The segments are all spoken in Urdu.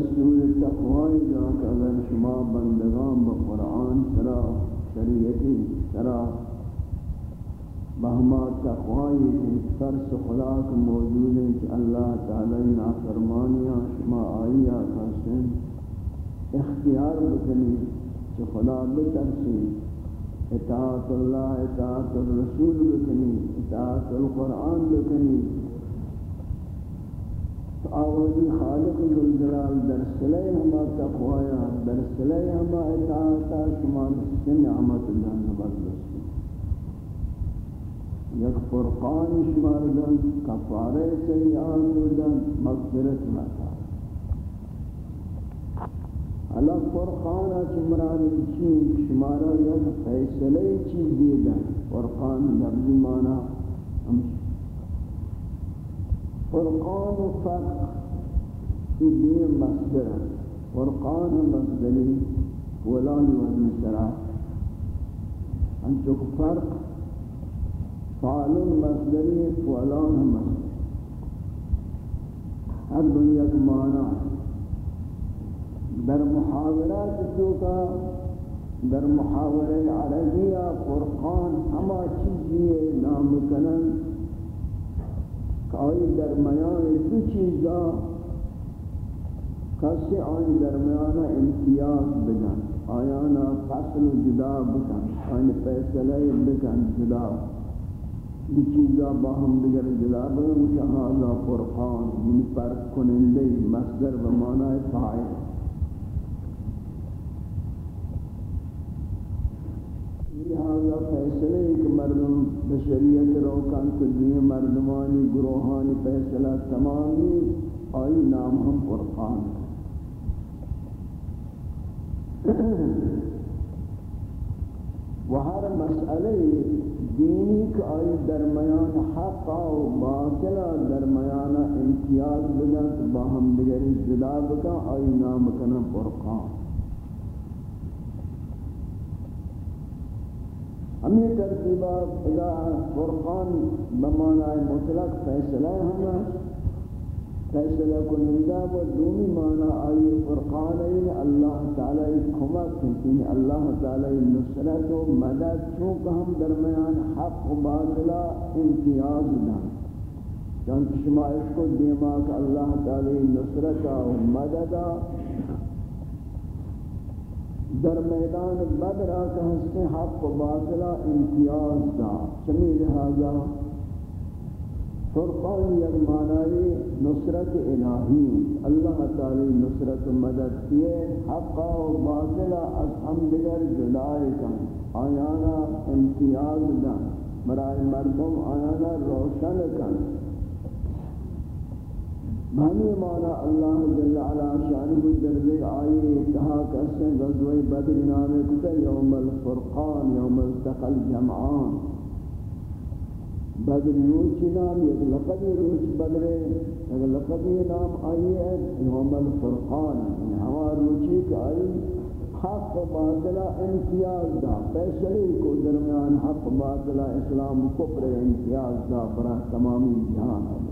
دستور تقوی جا کہ اگر شما بندگان بقرآن ترا شریعتی ترا بہما تقوی ترس خلاق موجود ہے کہ اللہ تعالی نافرمانیاں شما آئیا کسن اختیار بکنی کہ خدا بترسی اطاعت اللہ، اطاعت الرسول بکنی، اطاعت القرآن بکنی آوازی خالق الجلال در سلے ہما تقویہ در سلے ہما اطاعتا شما سن عمت اللہ نبرد یک فرقان شمار دن کفارے سیئان دن مغفرت مکہ اللہ فرقان چمران چین شمارا یک فیصلے چیز دیگا فرقان لفظی مانا فرقان فرق یہ دین مصدر فرقان مصدری ولان وزن سرا فرق فعل مصدری ولان مصدر. ہر دنیا معنی در محاورات جو در محاورہ عربیہ فرقان ہما چیزی نام کنن کہ درمیان دو چیزا، کسی آئی درمیان امتیاز بگن، آیانا فصل جدا بکن، آئی فیصلہ بکن جدا. دو چیزا باہم دیگر جدا بگن شہازہ فرقان یعنی فرق کنندے مصدر بمعنی فائل لہذا فیصلے ایک مردم بشریت روکان کلی مردمانی گروہانی فیصلہ تمامی آئی نام ہم فرقان و ہر مسئلے دینی کا آئی درمیان حق و باطل درمیان امتیاز بگن باہم دیگر جدا بکن آئی نام کنا فرقان ہمیں ترتیبات اذا فرقان بمعنی مطلق فیصلہ ہم فیصلہ کنندہ و دومی معنی آئی فرقان این اللہ تعالی کمک کنتین یعنی اللہ تعالی نصرت و مدد، چونکہ ہم درمیان حق و باطلہ امتیاز دیں چونکہ شما اس کو دیما کہ اللہ تعالی نصرت و مدد در میدان بدر آکا ہستے حق و باطلہ امتیاز دا۔ چمی لہذا فرقان یک معنی نصرت الہی۔ اللہ تعالی نصرت مدد کیے، حق و باطلہ از ہم دیگر جدائے کن۔ آیانا امتیاز دا۔ برای مردم آیانا روشن کن۔ بہنی مانا اللہ جل علا شانہ درد آئی اتحا کسے غزوی بدر نامے کتا یوم الفرقان، یوم التقل جمعان بدر روچی نام یک لقبی روچ بدرے یک لقبی نام آئی ہے، یوم الفرقان۔ یعنی ہما روچی کا آئی، حق و باطلہ امتیاز دا۔ فیصلی کو درمیان حق و باطلہ اسلام کفر امتیاز دا برا تمامی جہان ہے۔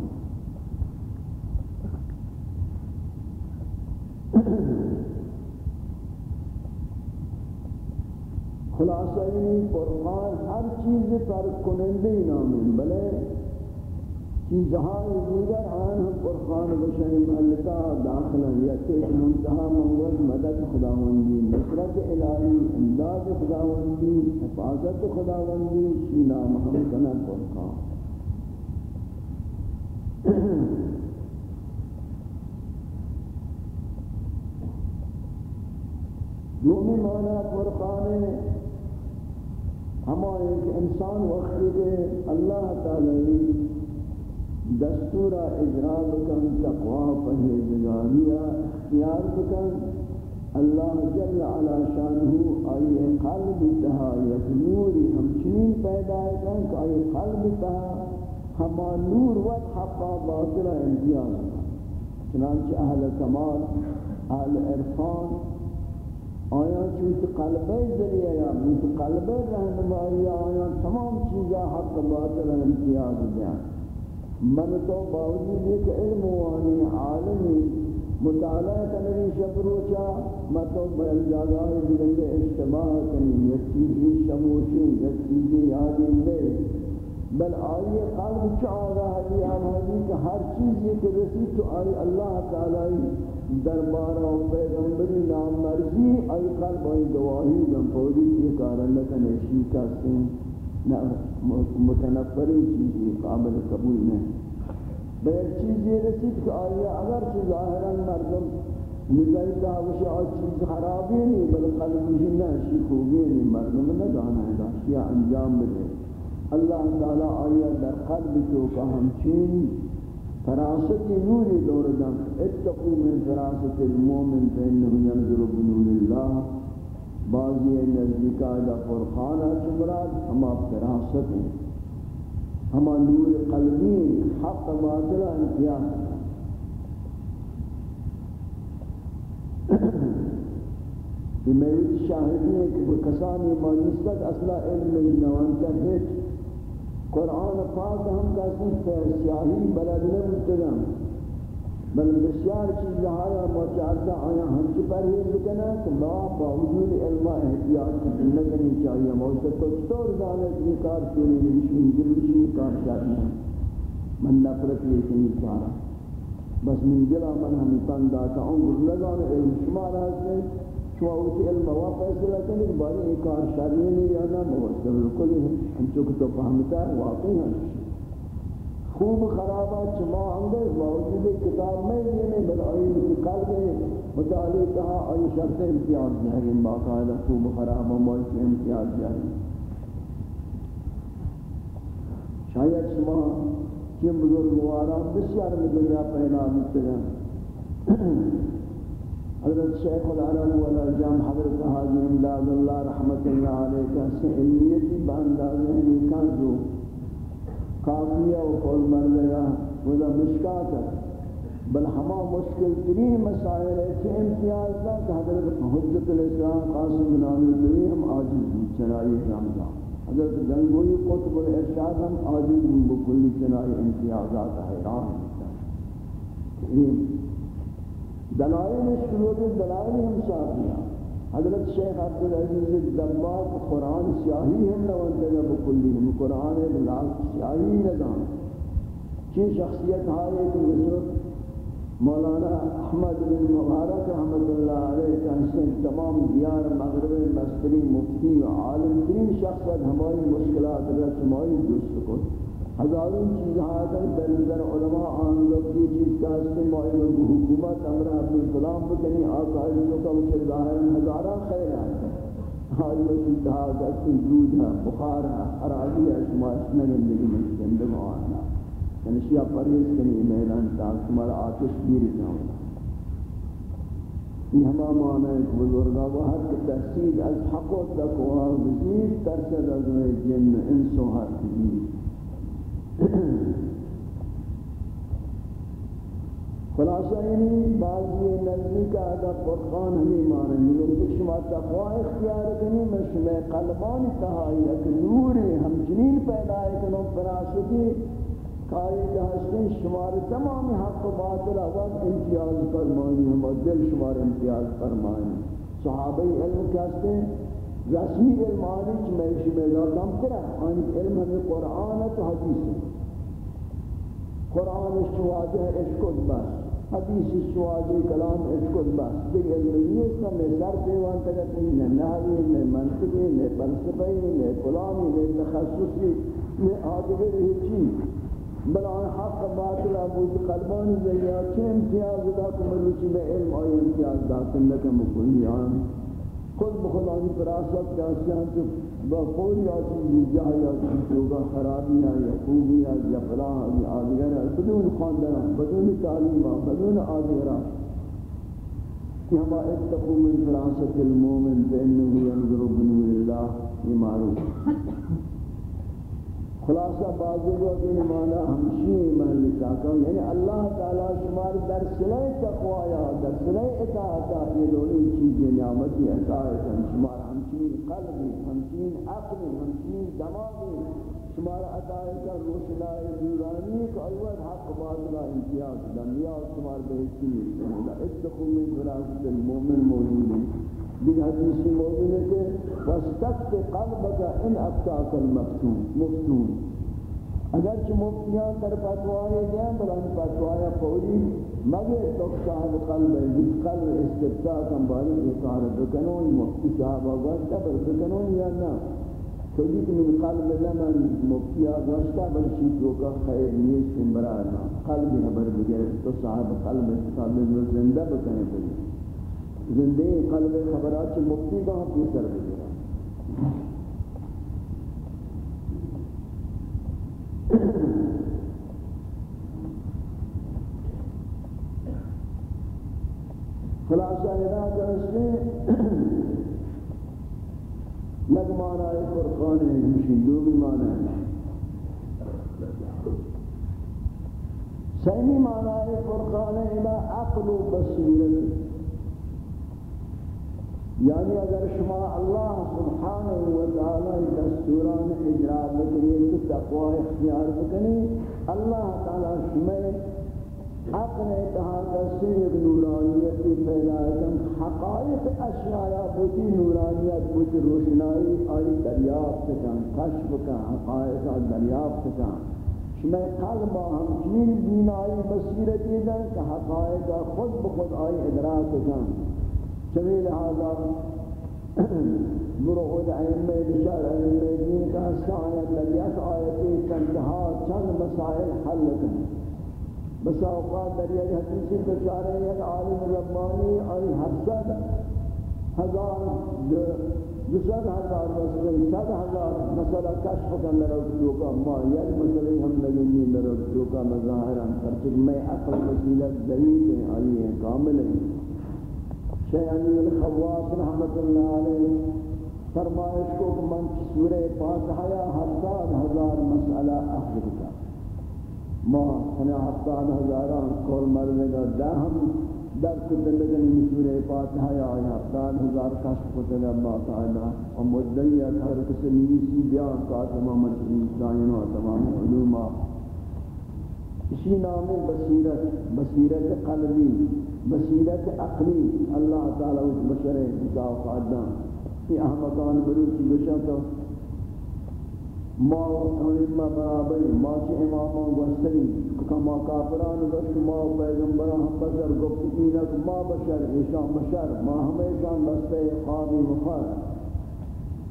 خلاصہ این فرقان ہر چیز پر کنندی نامن بلے چیزہاں دیگر آن ہم فرقان بشہی محلتا داخلہ یکی منتہا منگل مدد خداوندی، نصرت الہی، امداد خداوندی، حفاظت خداوندی، شینا محمد کنن فرقان دومی معنی فرقان ہما ایک انسان وقتی کے اللہ تعالی دستور اجرا بکن تقوا پرہیزگاریہ اختیار بکن اللہ جل علا شانہ آئی قلب تہا، یک نوری ہمچنین پیدا کن کہ آئی قلب تہا، ہما نور وقت حقا باطلہ امتیاز چنانچہ اہل کمال، اہل عرفان آیا چونکہ قلبے ذریعہ یا منت قلبے رہنمائی آیا تمام چیزیں حق باطل امتیاز دیا من تو باوجود ایک علم وانی عالمی مطالعہ کنی شب روچا مطو بل جاگہ دیگنگے اجتماع کنی یک چیزی شموشی یک چیزی یادی لے بل آئی قلب چاہا ہے ہم حدیث ہر چیز یہ کہ رسید تو آئی اللہ تعالی دربارہ و پیغمبری نام مرضی آئی قلب آئی گواہی دم پوری یہ کارن لکن شیطہ سے متنفری چیزی قابل قبول نہیں۔ بیر چیز یہ رسید کہ آیا اگر چی ظاہرا مردم نگاہی دعوش آج چیز خرابی نہیں، بل قلب قلبی نشی خوبی نہیں، مردم نہ جانا ہے داشتیا انجام بدے اللہ تعالی آیا در قلب تو کا ہمچین فراست نوری دور دم. اتقو من فراست المومن فإنه ينظر بنور اللہ بعضی نزدیکہ دا فرقانہ چمراد ہما فراست ہیں. ہما نور قلبی حق باطل انتیاز کہ میری شاہدی ہے کہ وہ کسانی مانستت اصلا علم نوانتا ہے قرآن پاک ہم کا کسی سیاہی بلد نبتگم بل بسیار چیز لہایا موچارتا آیا ہم کی پرہیز بکنا کہ ما باوجود علمہ احتیاط کی دنیا کرنی چاہیے موسیقی تو چطور جانے کی کار چونی نشین دلوشی کار چاہیے۔ من نفرت یہ کنی چاہا۔ بس من دلا من ہمی ہمیں تنداتا انگر لگانا علم شما رہتے شما اسی علم ہوا فیصلہ کرنے کہ بارے ایک کار شریعی نہیں آنا موسیقی بالکل ہم چونکہ تو فہمتا ہے واقعی ہے خوب خرابات چما اندر موجود کتاب میں یہ نہیں بلائی کہ قلب مطالعہ کہا آئی شرط امتیاز جائیں باقاعدہ خوب خراب موجود امتیاز جائیں شاید شما چیم بزرگوارا بسیار میں دنیا پہنا مستقیم حضرت شیخ العرب والعجام حضرت حاجی امداد اللہ رحمت اللہ علیہ کا سے علمیتی باندازیں نکان جو کافیہ و قول مردگا ودا مشکات ہے۔ بل ہما مشکل ترین مسائل ہے کہ امتیاز دا کہ حضرت حجت الاسلام قاسم بن عامر دلی ہم آجز بھی چنائی رمضان حضرت گنگوی قطب الارشاد ہم آجز بھی بکلی چنائی امتیازات حیران دلائل شروع دلائل ہم صاحبیاں حضرت شیخ عبدالعزیز الدباغ قرآن سیاہی ہم نوانتگا بکلی ہم قرآن بلال سیاہی ندان۔ چی شخصیت آئے کہ حضرت مولانا احمد بن مبارک رحمت اللہ علیہ کا تمام دیار مغرب مستری مفتی و عالم ترین شخصیت ہماری مشکلات رس ہماری دوست کو۔ ہزاروں چیز آتا در نظر علماء آن لوگ کی چیز کا استعمال و حکومت امرہ اپنی سلام بکنی آقائی جو کا اسے ظاہر ہزارہ خیر آتا ہے۔ آئی وہ انتہا کا دود ہے، بخار ہے، اراضی ہے، شما اتنا گندگی میں زندگ آنا یعنی شیعہ پریز کنی میدان تاک شمال آتش گیر جاؤں۔ یہ ہما معنی ایک بزرگا وہ ہر کی تحصیل از حق و تقوی بزید ترسد از جن، انس و ہر کی۔ خلاصہ یعنی بعضی نزدیک آدھا قرآن ہمیں مانے لوگ شما تقوی اختیار کنی، میں شما قلبان تہائی ایک نور ہمچنین پیدا ہے کنو فراستی کاری جہستن شمار تمام حق و باطل وقت امتیاز فرمانی ہم دل شمار امتیاز فرمانی صحابہ علم کہتے ہیں رسمی علمانی کی میں شما دم کرا آنی علم ہمیں قرآن تو حدیث. ہے قرآن شواجہ عشق بس. حدیث شواجہ کلام عشق بس. دیکھ علم نہیں ہے میں سر پیوان تک نہیں نحوی میں منطقی میں فلسفی میں کلامی میں تخصصی میں آدھگر ہی چیز بلان حق باطل ابوز قلبانی زیاد، چه امتیاز دا که مروچی به علم آئی امتیاز دا کنکم بکلی آن خود بخدانی فراست کاسیان تو با قول یا چیزی جا یا چیزی کا خرابی ہے یا خوبی ہے یا فلاح ہے یا آدگر بدون خاندرہ بدون تعلیم بدون آدگران کہ ہما اتقو من فراست المومن فإنه ينظر بنور اللہ یہ معروف. خلاصہ بازی کو کہ مانا ہمشی محل چاہتا یعنی اللہ تعالی شمار در سلح تقوی در سلح اطاعتا یہ دونی چیز نعمتی اطاعتا شمار ہمچین قلبی ہمچین عقلی ہمچین دماغی شمار عطائی کا روشنائی نورانی کا اول حق باطلہ امتیاز دنیا شمار بہتی ہے اتقو من فراست المومن موجود ہے دیکھ حدیثی موجود ہے کہ وَاسْتَقْتِ قَلْبَكَ اِنْ اَبْتَاكَ الْمَفْتُونَ اگرچہ مفتیان در فتوائے دیں بلان فتوائے فوری مگر تو صاحب قلب ہے جس قلب استفتاء کم باری اقارت بکنون، مفتی صاحب آگوشتا بر بکنون یا نا تو من قلب لمن مفتی آگوشتا بر شیطو کا خیر نیست امبرانا قلب حبر بگر تو صاحب قلب قلب زندہ بکنے پڑی زندہ قلب خبرات مفتی کا ہم پیسر بگر خلاصہ ادا کرتے یک معنی فرقان ہے ہمشی دو بھی معنی ہے۔ سیمی معنی فرقان ہے، عقل و بصیرت۔ یعنی اگر شما اللہ سبحانہ و تعالی دستوران اجرا بکنی تو تقوی اختیار بکنی اللہ تعالی شما اپنے اتحاد سے ایک نورانیت کی پیدایتاں حقائق اشیاء بوتی نورانیت بوتی روشنائی آئی دریافت کن، کشف کن، حقائق دریافت کن۔ شمی قلبا ہمچین بینائی بصیرتی دن کہ حقائق خود بخود آئی ادراک کن۔ چمی لہذا مرغود ائمہ بشار ائمہ دین کا سانت لگیت آیتی چندہا چند مسائل حل کن. بس اوقات در یک حدیثی بچارے یک عالم ربانی اور حسد ہزار دوسر ہزار مسئلہ صد ہزار مسئلہ کشف کرنے رکھتو کا ما یک مسئلہ ہم لگنی لرکتو کا مظاہرہ پرچک میں اقل مسئلت ضعیف ہیں آئی ہیں کامل ہیں شیعانی الخواس رحمت اللہ علیہ فرمائش کو من سورہ فاتحہ ہزار ہزار مسئلہ اخذ کا ما ہمیں ہفتاد ہزاران کول مرنے گا دا ہم در کو دلگن سورہ فاتحہ یا ہفتاد ہزار کشف کو تلے اللہ تعالی۔ و مدعیت ہر کسی نیسی بیان کا تمام انسان و تمام علوم اسی نام بصیرت بصیرت قلبی۔ بصیرت عقلی اللہ تعالی اس بشر جزا و قادم یہ احمقان بروچی بشا ما ما برابر، ما چه امامان گستری کما کافران گشت ما پیغمبران هم بشر گفت اینک ما بشر ایشان بشر، ما همیشان بسته خوابی مخار۔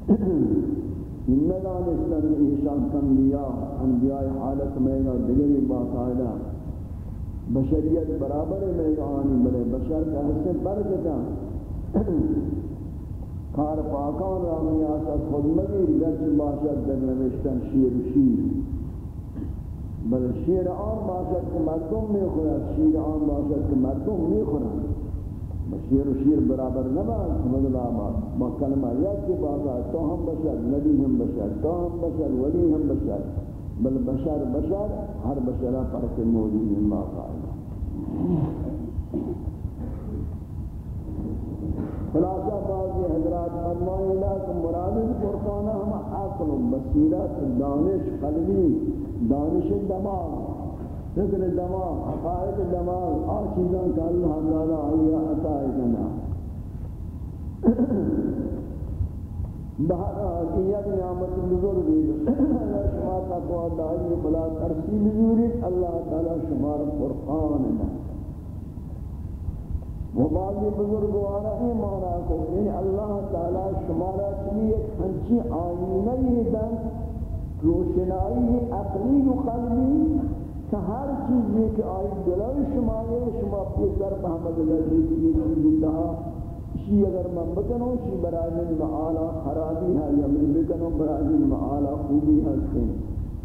ندانستن ایشان انبیاء انبیاء حالت میگا دگری باقاعدہ۔ بشریت برابر میگا آنی بلے بشر کا حصہ برکتا کار پاکان را میاس خود مگیر گرچه باشد در نوشتن شیر شیر۔ بل شیر آن باشد که مردم میخورد شیر آن باشد که مردم میخورد شیر و شیر برابر نباد مدل آباد با کلمہ یک کے بازا تو ہم بشر، نبی ہم بشر، تو ہم بشر، ولی ہم بشر۔ بل بشر بشر، ہر بشرہ فرق موجود اللہ۔ قائل خلاصہ بعضی حضرات فرمائے، لا کہ مراد قرآن ہم عقل بصیرت، دانش قلبی، دانش دماغ، فکر دماغ، حقائق دماغ آ چیزاں کا اللہ تعالی آیا عطا کنا بہرحال یہ نعمت بزرگ ہے اگر شما تقوی دائی بلا ترسی بزرگ اللہ تعالی شمار قرآن ہے وہ بعضی بزرگوارا ہی مانا کو یعنی اللہ تعالی شمارا چلی ایک ہنچی آئینہ ہی دن، روشنائی عقلی و قلبی کہ ہر چیز یہ کہ آئی دلائی شمارے شما پیسر محمد اللہ کی چیز دہا شی اگر من بکنوں شی برای من معالا خرابی ہے یا من بکنوں برای من معالا خوبی ہے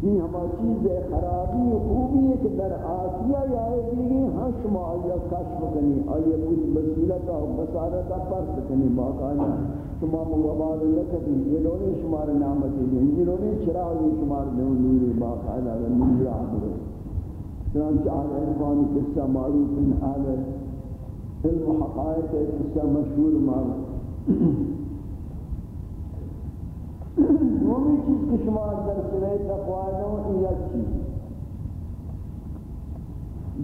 یہ ہما چیز خرابی و خوبی ہے کہ در آسیہ یا دیگی ہاں شما آیا کشف کنی آیا کچھ بصیرتا و بصارتا پرس کنی باقانا شما مغبال لکتی یہ لونے شمار نعمتی دیں یہ لونے چراغی شمار دیں نوری باقانا و نور آدھر چنانچہ آل عرفان قصہ معروف ان آل علم و حقائق قصہ مشہور معروف دومی چیز کہ شما در سلح تقوی دو یک چیز۔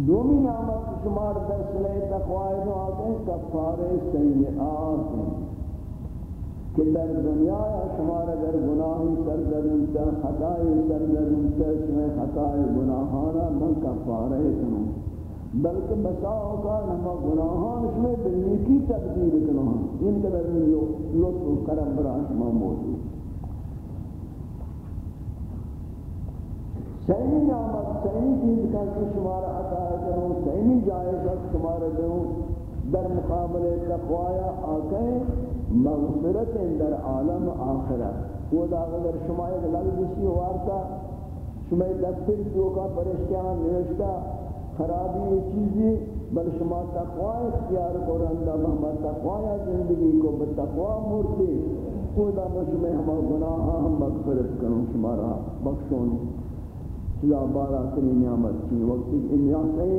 دومی نعمت کہ شما در سلح تقوی دو آتے ہیں کفار سیئات ہیں۔ کہ در دنیا شمار اگر گناہی سردرونتا خطائی سردرونتا شما خطائی گناہانا من کفارے کنوں بلکہ بسا اوقات ہم گناہان اس میں بنیکی تبدیل کرنا ان کے در میں لطف و کرم براش ما موجود سیمی نعمت سیمی چیز کا کہ شمارا عطا کرو سیمی جائزت شمارا دو در مقابل تقوایا آکے مغفرت در عالم آخرت۔ وہ دا اگر شما ایک لفظ اسی وارتا شما دفتر جو کا پرشتیان نوشتا خرابی یہ چیزی، بل شما تقوی اختیار کرندہ محمد تقوی زندگی کو بتقوی مرتی خدا مشمع ہم گناہ ہم مغفرت کروں شما را بخشون. چلا بارا تنی نعمت کی وقت ان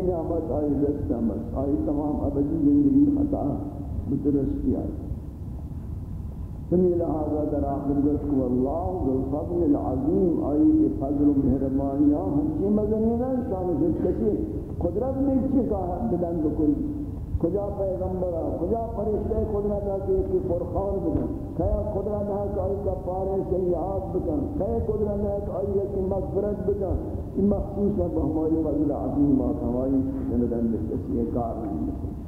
نعمت آئی رستا مس آئی تمام ابدی زندگی خطا بترستی آئی سمی لہذا در آخر گوش کو اللہ ذو الفضل العظیم. آئی فضل و مہربانیاں ہنچی مزنینا شان جس کسی قدرت میں چی کہا بدن بکل کجا پیغمبر، کجا فرشتے قدرت ہے کہ ایک فرخان بکن کیا قدرت ہے کہ آئی کفارے سیئات بکن کیا قدرت ہے کہ آئی ایک مغفرت بکن یہ مخصوص ہے بہمائی فضل عظیم آتا ہماری جندن بکسی کار نہیں بکن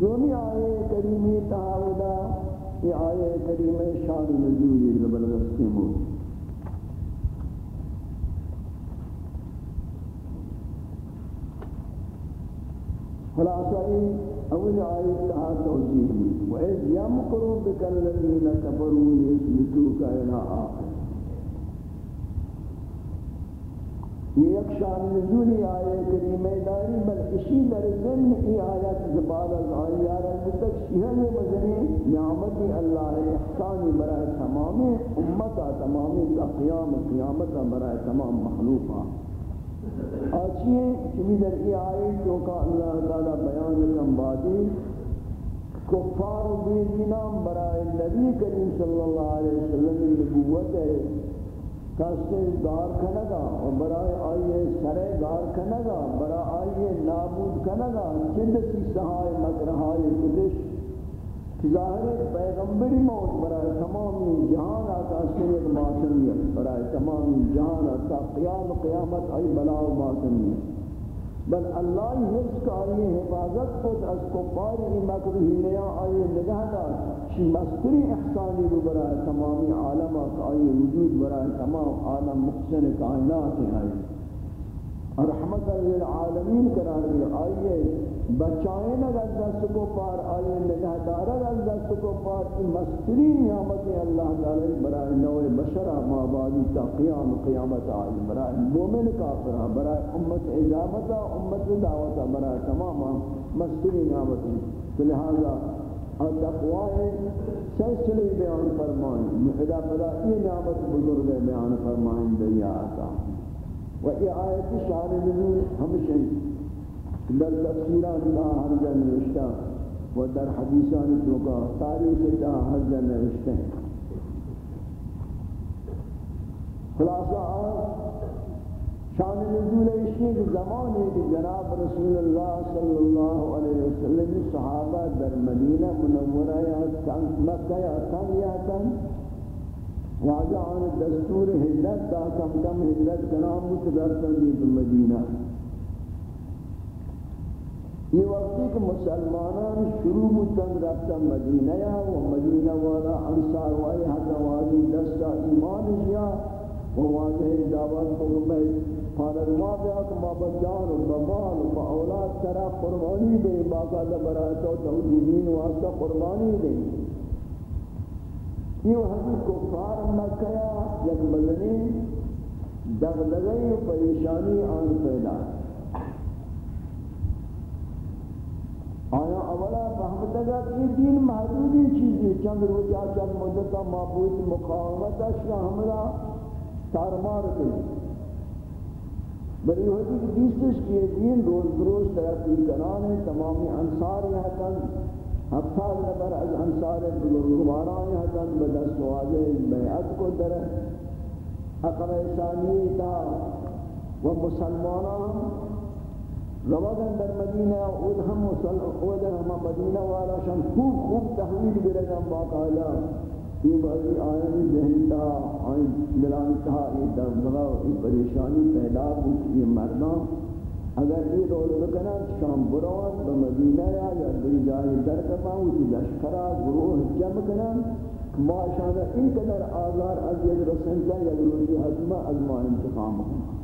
دومی آئے کریمی تحاولا یہ آیہ کریمہ شان نزولی زبردستی موجود خلاصہ یہ اول آیت تہا توجیہ وَإِذْ يَمْقُرُ بِكَ الَّذِينَ كَفَرُوا لِيُثْبِتُوكَ إِلَىٰ آخر یہ ایک شان نزولی آئے کریمہ داری بل اسی در ذن ای آیت زباد از آئی آرد تک شہر مزنی نعمتی اللہ احسانی برای تمام امتا تمامی تا قیام قیامتا برای تمام مخلوقا آچی ہے چمی در ای آئے جو کا اللہ تعالی بیان کم بادی، کفار و بیدینام برای نبی کریم صلی اللہ علیہ وسلم نبوت ہے کاسے گار کنگا اور برای آئیے سرے گار کنگا برای آئیے نابود کنگا، چند سی سہائے مکرہائے کدش۔ ظاہر پیغمبری موت برای تمامی جہان آتا سید ماتمیت برای تمامی جہان آتا قیام، قیامت آئی بلاو و ماتمیت بل اللہ حفظ کاری حفاظت خود از کفاری مکروحی نیا آئے نگہ دار شی مستری احسانی رو برای تمامی عالمات آئی وجود برای تمام عالم محسن کائنات آئی رحمت للعالمین قرار دی آئیے، بچائیں نہ دست کو پار، آئیے نگہ دارہ دست کو پار۔ کی مستری نعمت اللہ تعالی برائے نوع بشرہ مابادی تا قیام، قیامت آئی برائے مومن کافرہ برائے امت اجابتہ امت دعوتہ برائے تمام مستری نعمت لہذا تقوی سلسلے بیان فرمائیں۔ خدا خدا یہ نعمت بزرگ بیان فرمائیں، دیا آتا۔ و یہ آیت شان نزول ہمیشہ در تفسیران دا ہر جا نوشتا و در حدیثان تو تاریخ دا ہر جا نوشتا خلاصہ شان نزول اشیاء کے زمانے کہ جناب رسول اللہ صلی اللہ علیہ وسلم صحابہ در مدینہ منورہ یا مکہ یا تن یا تن واجہ آن دستور حجرت تا کم کم حجرت کنام متدرسن دیت مدینہ۔ یہ وقتی کہ مسلمانان شروع متن رفتا مدینہ یا و مدینہ والا انصار وائی حتی واجی دستا ایمان جیا و واجہ دعوت کو میں پانر مابیا کہ بابا جان و بمال و اولاد سرا قربانی دے باقا برای تو توجی واسطہ قربانی دے۔ یہ حدیث کفار مکہ یک مدنی دغدغی و پریشانی آن پیدا آیا اولا فهمتگا کہ دین محدودی چیزی چند روزہ چند مدتا معبود مقاومت اشنا ہمرا تارمار کریں۔ بلی ہوتی کہ دیستش کی دین روز بروز ترقی کرانے تمامی انصار یہتن ہفتاد نفر از انصار بزرگواران یہتن بدست واجہ بیعت کو در اقم ثانی تا و مسلمانان. روادن در مدینہ اود ہم اود ہم مدینہ والا شان خوب خوب تحویل برگم باقالا یہ بازی آئین ذہنتا آئین ملان کہا یہ دمغا پریشانی پیدا ہوئی یہ مردان اگر یہ رول بکنا شام بروان بمدینہ یا یا دی جائے در کپاؤں کی لشکرہ گروہ جمع کنا معاشانہ ان قدر آزار از یک رسنتا یا روزی حضمہ از ما انتقام ہونا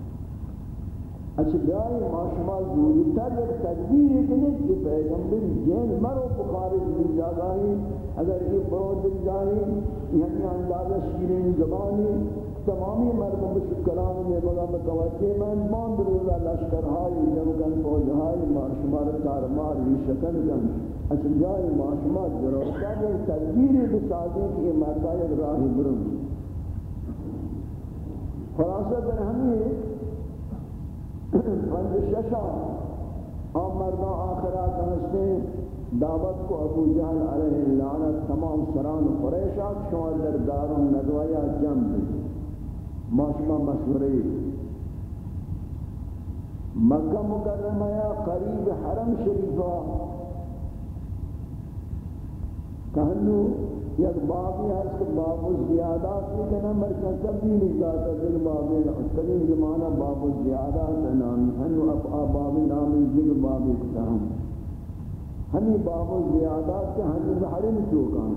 اچھا بیائی ما شما معاشمہ زوریتر یک تدبیر اتنے کہ پیغمبر جین مرو بخارج دی جاگائی اگر یہ برود دی جائی یعنی اندازہ شیرین زبانی تمامی مردم بشک کلام میں بگا متوجہ من باند روزہ لشکر ہائی جمکن فوج ہائی تارمار یہ شکل جن اچھا بیائی معاشمہ ضرورتا یک تدبیر بسازی کہ یہ مردہ راہی برم خلاصہ در ہمیں پنج ششا ہم مردان آخرات ہستے دعوت کو ابو جہل علیہ اللعنت تمام سران قریشات شما در دارم ندوایا جم دی ماشما مشوری مکہ مکرمہ یا قریب حرم شریفہ۔ کہنو، یک بابی ہے کہ باب الزیادات کے نمبر کا تبدیلی جاتا۔ ہے باب قدیم زمانہ باب الزیادات نام ہے اب باب نام ذکر باب اقتام ہمیں باب الزیادات کے ہم حرم چوکان۔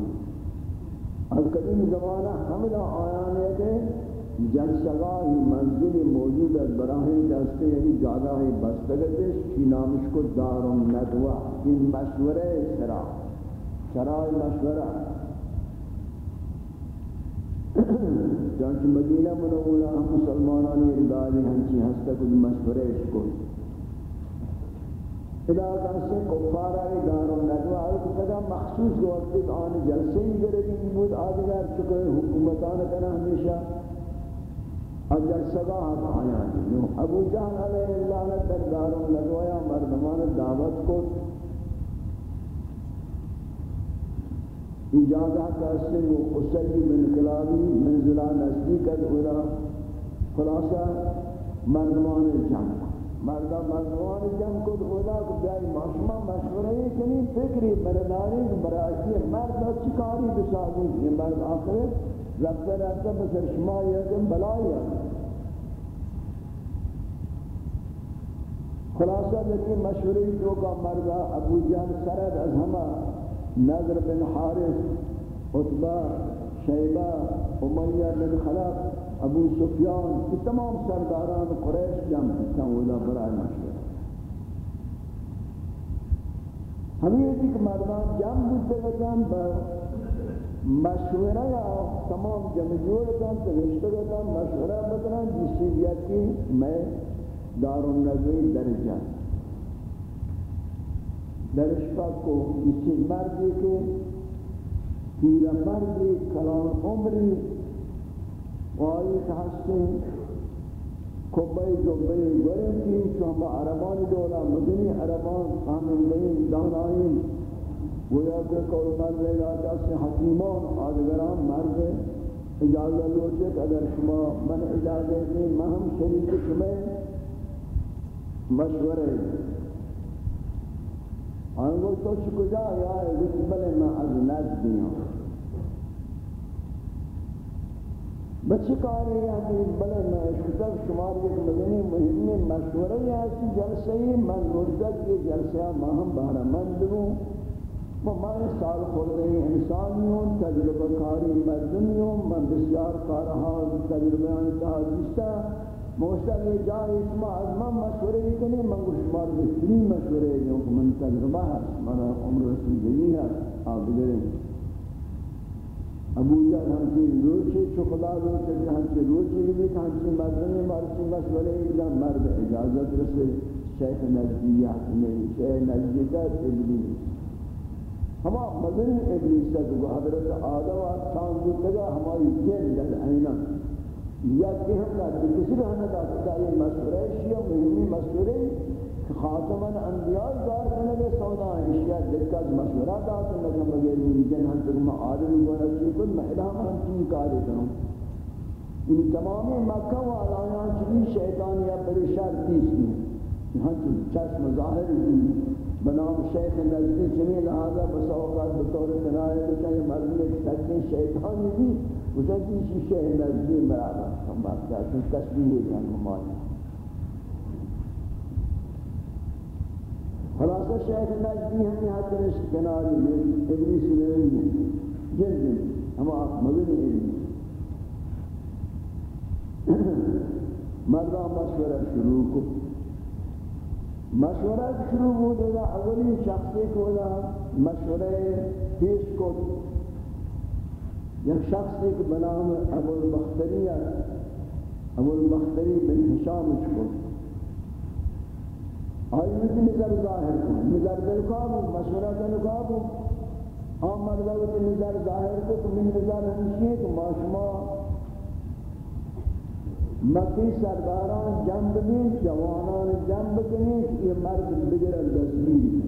از قدیم زمانہ حملہ آیان ہے کہ جلسگاہی منزل موجود ہے براہم دستے یعنی جادہ بستگتش، کی نامش کو دارم ندوہ ان مشورہ سرا سرائے مشورہ. چانچہ مدینہ منورہ، ہم مسلمانانی اقداری ہنچی ہستا کچھ مشورے اس کو ادا کانسے کفارہ اداروں ندوہ آئے کہ کدا مخصوص وقت ایک آن جلسے ہی گرے بود، آدھگر چکے حکومتان کنا ہمیشہ اور جلسگاہ آیا ابو جہل علیہ اللہ در داروں ندوہ مردمان دعوت کو اجازہ کہتے وہ قصری من کلابی منزلہ نزدیک ادھورا خلاصہ مردمان جمع مردہ مردمان جمع کو دھولا کہ بیائی معشمہ مشورہی کنی فکری برداری براشی مردہ چکاری بسازی یہ مرد آخر رفتہ رفتہ بسر شما یکم بلائی خلاصہ لیکن مشورہی جو کا مردہ ابو جہل سرد از ہمہ نظر بن حارث عطبہ شیبہ امیہ بن خلق ابو سفیان یہ تمام سرداران قریش جمع کیتا اولا برای مشورہ ہمیں یہ کہ مردان جمع بودتے گتن بر مشورہ یا تمام جمع جوڑ کن تغشتہ گتن مشورہ بکنن جسی بیتی میں دار النظری درجہ. در اشفاق کو اسی مردی کے تیر مردی کلان عمری وائی تحسن کبائی جبائی گرم کی شما عربان دولا مدنی عربان خامن بین دانائین گویا کہ کول مرد لگا سے حکیمان، آدگران مرد اجازہ لوچت اگر شما من اجازہ دیں مہم شریک شما مشورے آنگو تو کجا یا ہے بلے میں از نزد دیاں بچے کاری ہے کہ بلے میں شکر شمار ایک مدنی مہمی مشورہ ہے، ایسی جلسے ہی من مرزد کے جلسے میں ہم بہرہ مند ہوں۔ وہ میں سال خود رہی انسانی ہوں تجربہ کاری مردمی من بسیار کارہا تجربہ انتہا جستا موشتا یہ جائے اسما از من مشورے ہی کنی من کو شمار بہترین مشورے جو کہ من تجربہ ہے من عمر رسول جنی ہے، آپ گریں ابو جان ہم کی روچے چکلا روچے ہم کی روچے بھی ہم کی مردنے مرسی مشورے ایک مرد اجازت رسے، شیخ نجدیہ میں شیخ نجدیہ ابلیس ہما مدنی ابلیس ہے کہ حضرت آدم آتان گتگا ہماری جن در عینہ یا کہ ہم نہ کسی رہنا دا یہ مشورہ شیعہ مهمی مشورہ خاتم الانبیاء دار کرنے کے سودا اشیاء دقت مشورہ دا تو لگا بغیر جن ہم تک میں عادل گونا چیز کل محلہ ہم چیز کاری کروں۔ ان تمام مکہ و علایان چلی شیطان یا بری شر تیس کی۔ ہاں چشم ظاہر کی بنام شیخ نزدی چنین لہذا بسوقات بطور کنائے بچہ یہ مرضی ایک سکتے شیطانی بھی بچہ کسی شیخ نزدی برابر ہم بات کرتے ہیں تشبیح جان ہماری خلاصہ شیخ نجدی ہم یہاں ترش کناری میں ابلیس العلم جلد ہم آپ مدن علم مردہ مشورہ شروع کو مشورہ شروع ہو دے گا اولی شخصی کو دا مشورہ پیش کو۔ یک شخصی کو بنام ابو البختری ابو البختری بن حشام کو۔ آئی مجھے نظر ظاہر کو، نظر دلکابو مشورہ دلکابو آم مردوت نظر ظاہر کو، تو من نظر ہمشی ہے کہ معاشمہ مکی سرداران جنب نہیں جوانان جنب کنی یہ مرد بگر دستگیری.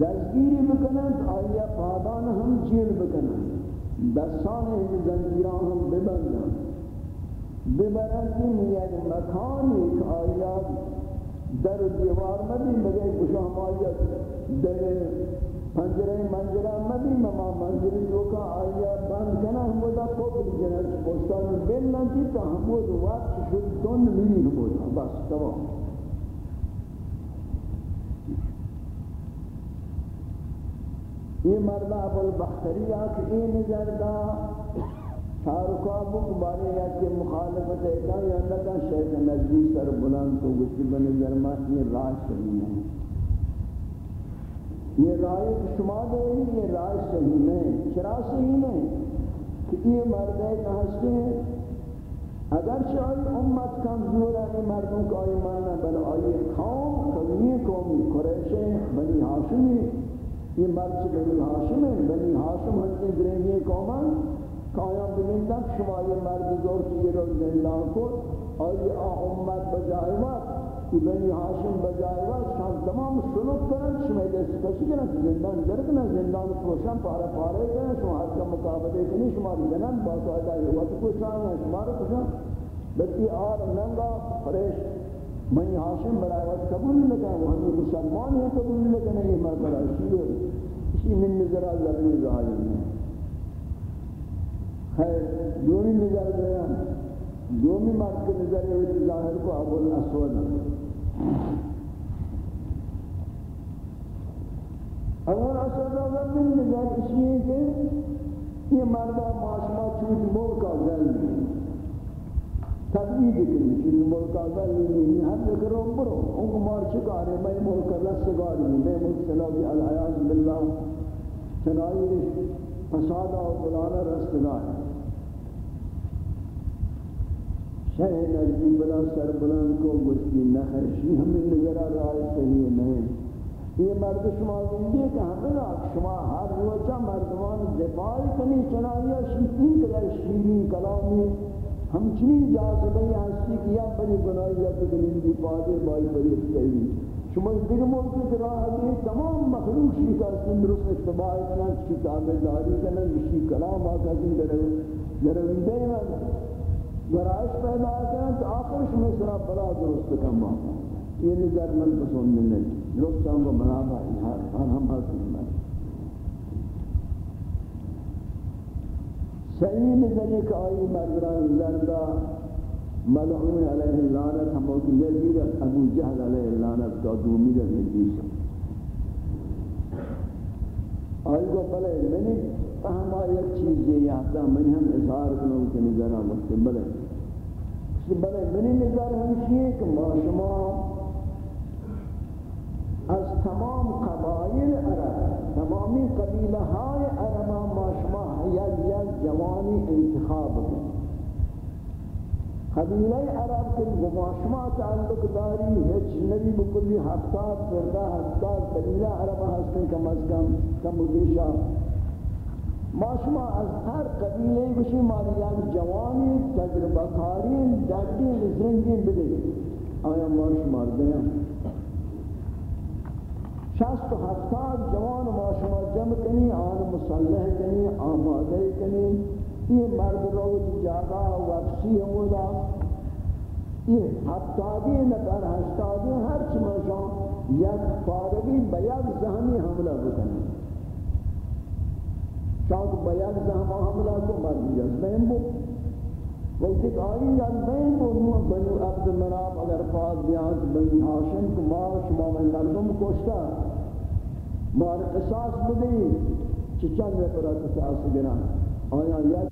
دستگیری بکنند، آیا پادان ہم جیل بکنند؟ دستان ہم زنجیران ہم ببندند. ببرندیم یک مکانی که آیات در دیوار مدی مگه کشام آیات در پنجره منجره مدی مما منجره جو کا آیا بند کنا ہمودا قبل جنس پوشتان بلن کی تا ہمو ہمود وقت شد، تون ملی ہمودا بس، تمام. یہ مردہ ابو البختری آکھ این نظر دا تارکا بک بارے یا کہ مخالفت ہے کہ یا لگا شیخ نجدی سر بلند تو گشتی بن ذرما یہ رائے صحیح نہیں یہ رائے شما دے یہ رائے صحیح نہیں چرا صحیح نہیں کہ یہ مرد ہے ہیں۔ اگر شاید امت کمزور ہے مردوں کا ایمان ہے بل آئی قوم، قومی قومی قریش بنی ہاشمی یہ مرد بنی ہاشم ہے بنی ہاشم ہنچے درینی قومان کایا بگندن شما یہ مرد زور کی یہ رو زندہ کو۔ اور یہ امت بجائے وقت کہ بنی حاشم بجائے وقت شان تمام سلوک کرن شما دست کشی کرن زندان درکنا زندان پوشن پارا پارے کرن شما حد کا مقابلے کنی شما جنن باسو آدھا وقت کو شان شما رو کشن بلکی آر ننگا فریش منی حاشم برائے وقت قبول لگا وہ ہمیں مسلمان ہیں قبول لگا نہیں مرد برائے شیئر اسی من نظرہ ذرنی ظاہر نہیں خیر دومی نظر دیا دومی مرد کے نظر ہے ظاہر کو ابو الاسود ابو الاسود اگر من نظر اسی ہے کہ یہ مردہ معاشمہ چوت ملکہ ذل تبعید کنی چوت ملکہ ذل نہیں ہر ذکر برو ان کو مار چکارے میں ملکہ رستگاری ہوں میں ملکہ بھی الحیاض باللہ چنائی فسادہ و بلانا رستگار شہ نجدی بلا سر بلند کو گشتی نخرشی ہمیں نظرہ رائے صحیح نہیں۔ یہ مرد شما زندگی کہ ہمیں شما ہر روچہ مردمان دفاعی کنی چنانیہ شیطین کلر شیرین کلامی، ہمچنین جاذبی ہستی کیا بڑی گناہیت دلندی پادے بائی بڑی اختیری شما دیگر ملکی کے تمام مخلوق شی کا سندرست اتباع کنن کتاب داری کنن شی کلام آتا آکا زندگی درویدے ہیں گرائش پیدا کریں تو آخرش میں سرا بلا درست کم آتا یہ نظر من پسند نہیں۔ درست ہم کو بنا بھائی ہم ہم بات نہیں صحیح نظر ایک آئی مردران زردہ ملعون علیہ اللعنت ہم کو لذیر ابو جہل علیہ اللعنت کا دومی کا حدیث آئی کو بلے، میں نے فہما یک چیز یہ یافتہ میں ہم اظہار کروں کہ نظرہ مستقبل ہے کہ بلے منی نظر ہمشی ہے کہ ما از تمام قبائل عرب، تمامی قبیلہ ہائے عربہ ما شما یک یک جوانی انتخاب ہے قبیلہ عرب کے ما شما تعلق داری ہیچ نبی بکلی ہفتاد فردہ ہفتاد قبیلہ عربہ ہستیں کم از کم کم ادیشہ ما شما از هر قبیله بشی مالیان یعنی جوانی تجربه کاری دردی زنگی بده. آیا ما شما دیا شست و هفتاد جوان ما شما جمع کنی، آن مسلح کنی، آماده کنی. یہ مرد روز جاگا وفسی ہودا یہ ہفتادی نفر ہشتادی ہر چمشان یک فارغی بیاد زہمی حملہ بکنی. چاک بیاد زہمی حملہ کو مرد جذبین بو وقتی آئی یا بین بو نوہ بنو عبد مناب اگر فاض بیانت بنی حاشم کو مار، شما من لرزم کوشتا مار قصاص بدی چچان میں قصاص گرا آیا یا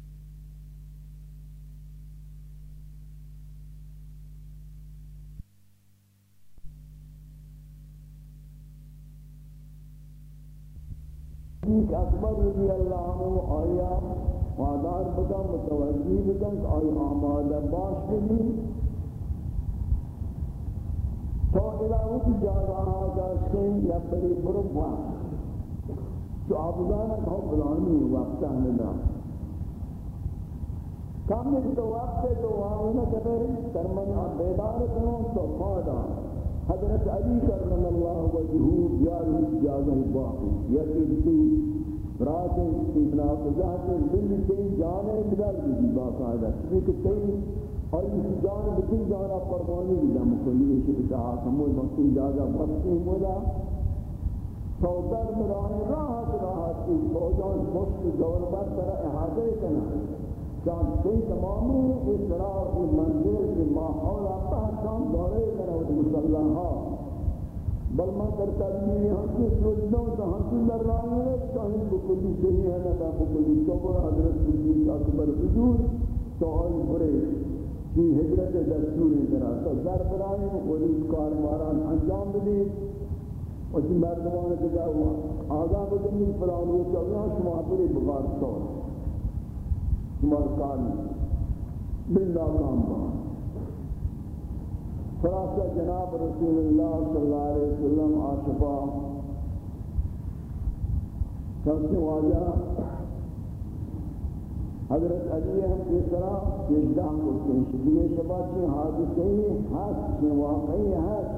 صدیق اکبر رضی اللہ عنہ آیا وادار بکا متوجی بکا کہ آئی آمادہ باش کنی تو الہوت جاگا آگا سین یا بری برب تو آبزانا کھو بلانی وقتا ندا کام ایک تو وقت ہے تو وانا کرے ترمن بیدار کنو تو فادا حضرت علی کرم اللہ وجہو بیاری جاگہ باقی یقین تی رات ابن افضاحت دل تی جانے بدل بھی باقاعدہ کیونکہ تی اور اس جان بکی جانا قربانی بھی دم کلی اسی اتحاق ہموی مقصد جاگہ باقی مولا سودر مراہ راحت راحت کی فوجان مشت دور بر طرح احاطے کنا جان سے تمامی اصرار کی منزل کی ماحول آتا ہے شام دورے کرو مسلح ہا بل من در تدبیر ہم سے سوچنا تو ہم سے در رہا ہے چاہے بکلی صحیح ہے نہ بکلی صبر حضرت صدیق اکبر حضور تو آئی برے کی حجرت دستوری طرح تو در برائیں اور اس کار ماران انجام دے اور جن مردمان کے جا ہوا آزاد دنی فلان وہ چاہیے شما پورے بغار سور مرکانی من ناکام با خلاصہ جناب رسول اللہ صلی اللہ علیہ وسلم آشفا سب سے واجہ حضرت علی ہم کی طرح یجدہ کرتے ہیں شبیہ شبا کی حادثے حس کی واقعی حس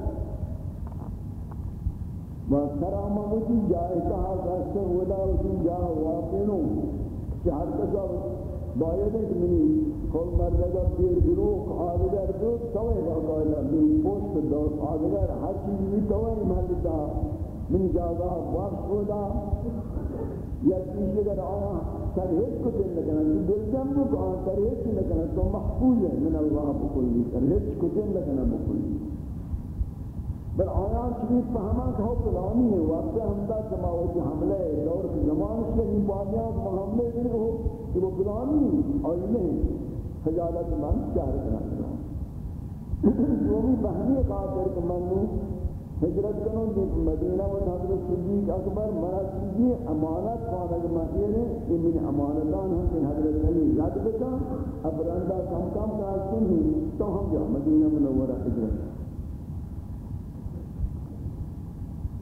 و کرامہ اسی جائے کہا کہ اکثر ودا اسی جائے واقعی کہ ہر کسا باید ایک منی کل مردگا پیر گروه آدگر دو توی باقایلا من پوشت دو آدگر هر چیزی بھی توی محلتا من جاگا بخش ہودا یا چیز اگر آیا سر ہیچ کو دل لگنا تو دل جم کو آن سر ہیچ لگنا تو محفوظ ہے من اللہ بکلی. سر ہیچ کو دل لگنا بکلی. بل آیان چیز فهمہ کہ ہو پلانی ہے وقت ہمدہ جماعتی حملے دور کے زمان سے ان بادیات محملے دن ہو کہ وہ پلانی اور نہیں خجالت من چاہر کرنا جو بھی بہنی قادر کہ من ہجرت کنوں دیکھ مدینہ و حضرت صدیق اکبر مرا چیزی امانت خانہ مہیر ہے یہ من امانتان ہم کہ حضرت علی رد بکا اب رندہ کم کم کارسن ہی تو ہم جا مدینہ منورہ ہجرت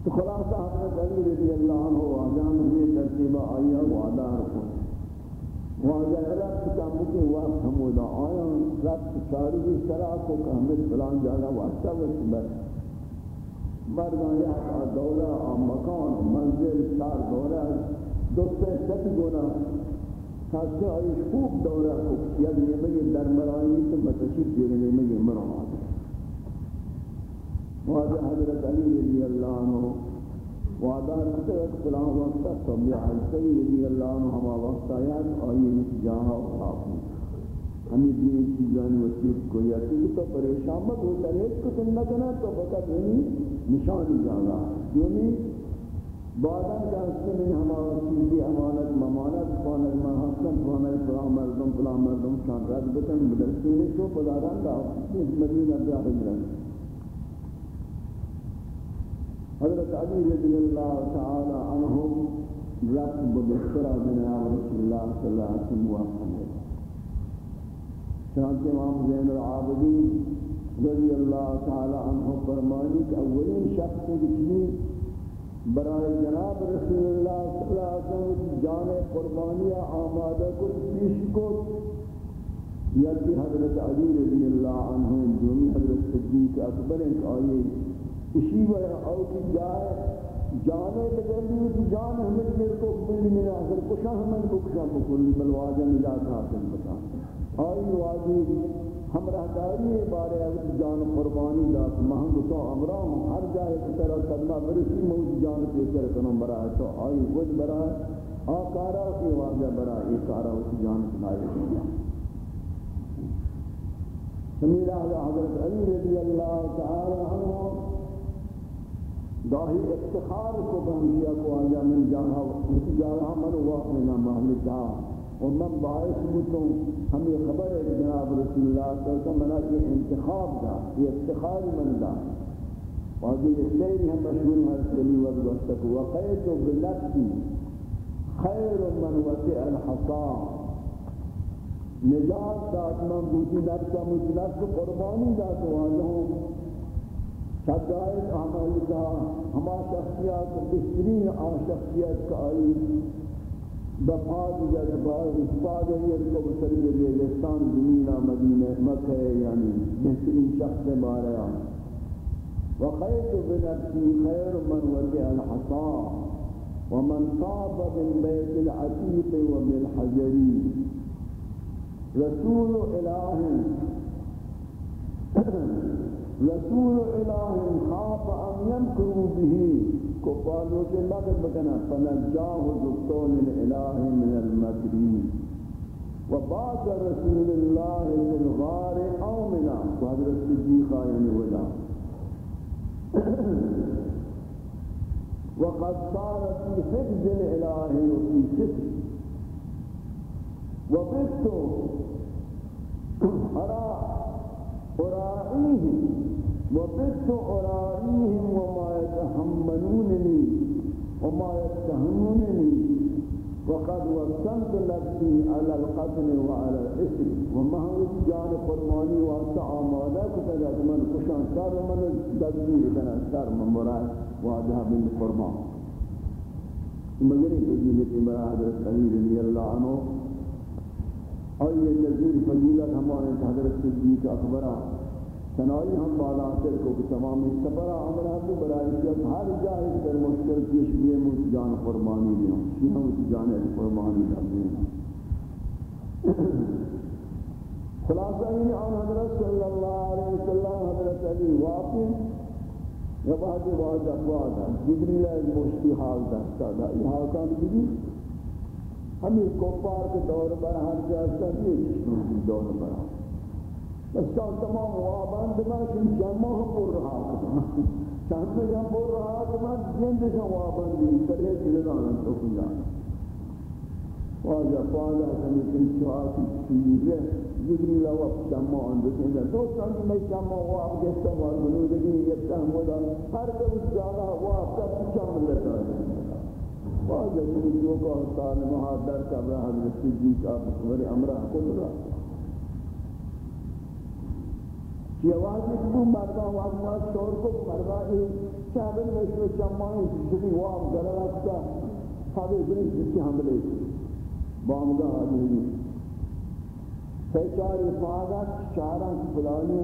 تو خلاصہ حضرت علی رضی اللہ عنہ واجان یہ ترتیبہ آیا وعدہ رکھو واجہ رب کا مجھے وقت حمودہ آیا رب چاری بھی سرا کو کہ ہمیں فلان جانا واسطہ وسبر مردان یا دولہ مکان منزل چار دورہ دوستے ست گونا خاصے آئیش خوب دورہ کو یعنی یہ مگی در مرائی تو متشید دیرے مگی مرآن واجہ حضرت علی رضی اللہ عنہ وعدہ رکھتے ایک فلان وقت طبیع حضرتی رضی اللہ عنہ ہما وقت آیات آئی جہاں و خافی ہمیں دین چیزان وسیط کو یا کیونکہ تو پریشان مت ہوتا ہے اس کو تم نہ کنا تو فقط ہمیں نشانی جانا یعنی بعداً کا اس میں ہمارا چیزی امانت ممانت، فانت محسن فانت فلان مردم فلان مردم شان رد بکن مدرسین شو پداران دا مدینہ بیا بجرن۔ حضرت علی رضی اللہ تعالی عنہ رب بسترہ جناب رسول اللہ صلی اللہ علیہ وسلم وحمد چنانچہ امام زین العابدین رضی اللہ تعالی عنہ فرمانی کہ اولین شخص جتنی برای جناب رسول اللہ صلی اللہ علیہ وسلم جان قربانی آمادہ کو پیش کو یا حضرت علی رضی اللہ عنہ جنہی حضرت صدیق اکبر ایک آئیے اسی وقت او کی جائے، جانے لگلی کی جان ہمیں دیر کو بلی میں آخر کشا ہمیں بکشا بکلی بلواجہ نجات حاصل بتا۔ آئی واجی ہمراہ داری بارے اگر جان قربانی دات مہنگ تو امرا ہوں ہر جائے کی طرح قدمہ برسی موجی جان پیچر کنم برائے تو آئی خود برائے، آکارا کی واجہ برائے ایک آرہ اس جان سنائی دیا سمیرہ حضرت علی رضی اللہ تعالی عنہ داہی افتخار کو بہنیا کو آیا من جانا جانا من واقعنا محلتا اور من باعث بتوں ہمیں خبر ہے جناب رسول اللہ صلی اللہ علیہ وسلم منا یہ انتخاب دا، یہ افتخار من دا۔ واضح اسلام ہم مشہور ہر سلی وقت وقت وقیت بلکتی خیر من وسع الحصا۔ نجات دات من بوتی نفسا مجلس قربانی دات واجہوں شدائد عمل کا ہما شخصیات بہترین آن شخصیت کا آئی بفاد جذبار اسفاد ہے کو بسری ریگستان زمینہ مدینہ مکہ یعنی بہترین شخص باریا وخیت بنفسی خیر من وجع الحصا ومن طاب بالبيت العتيق وبالحجر رسول الہ رسول الہ خاف ان يمكروا به. کفاروں کے لگت بکنا فنجاه دكتور الالہ من المكرين وبعد رسول الله للغار آمنا وحضرت صدیقہ یعنی ودا وقد صار في حفظ الالہ وفي ستر وبدت أرى أرائيهم وبدت أرائيهم وما يتحملونني وما يتهمونني وقد وصلت نفسي على القتل وعلى الاسم وما هو جان قرباني واسع آمادا كتجا من كشان سر من تدبير كنا سر من مراد واجه من قربان. مگر فضیلت مراد حضرت علی رضی اللہ عنہ اور یہ نظیر فضیلت ہمارے حضرت صدیق اکبرہ سنائی ہم بالا حاصل کو کہ تمام سفرہ عمرہ کو برائے جب ہر جائے در مشکل پیش بھی مجھ جان قربانی دیا شیعہ مجھ جان قربانی دیا خلاصہ ہی آن حضرت صلی اللہ علیہ وسلم، حضرت علی واقع یا بعد بعد اقواد ہے۔ جبریل ایک مشتی حال دستا دا یہ حال کام بھی ہمیں کفار کے دور پر ہر جیسا یہ دور پر بس کا تمام وابند میں کن جمع پر رہا چند میں جمع پر رہا کہ میں جند سے وابند بھی کرے دلانا تو کیا واجہ پالا کمی کن شواکی چیزے جبریل وقت جمع اندکیں در دو چند میں جمع واب گشتا واب بنودگی یکتا ہمودا ہر کس جانا واب تب چند لتا ہے واجہ جو کا حسان محادر کا رہا حضرت صدیق کا بخبر امرہ کل رہا یہ واجہ کو مردا واجہ شور کو مردا ہی چاہبن میں شو جمعی جبی واب ذرا رکھتا حاضر جنس جسی حملے بامگاہ آدمی سیچار افادت چاران فلانی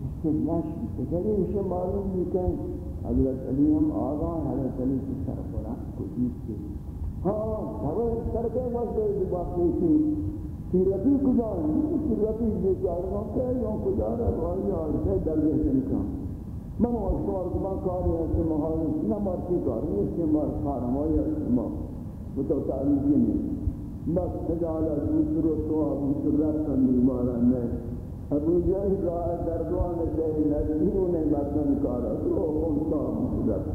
استجنش تجری اسے معلوم بھی کہیں حضرت علی ہم آگاہ حضرت علی کی سرپرست کو جیت کے ہاں حضرت سر کے وقت دے دی باقی تھی سیرتی کجا ہے سیرتی جو چاروں کے یوں کجا رہا ہے اور سے درجے سے نکا من اشوار کما کاری ہے کہ محال نہ مرتی کاری اس کے مار کار ہماری اسما وہ تو تعلیم نہیں بس تجالا دوسروں تو ابو سرت کندی مارا میں ابو جہل کا دردوان سے نزدیوں نے باتن کارا تو ان کا مصدر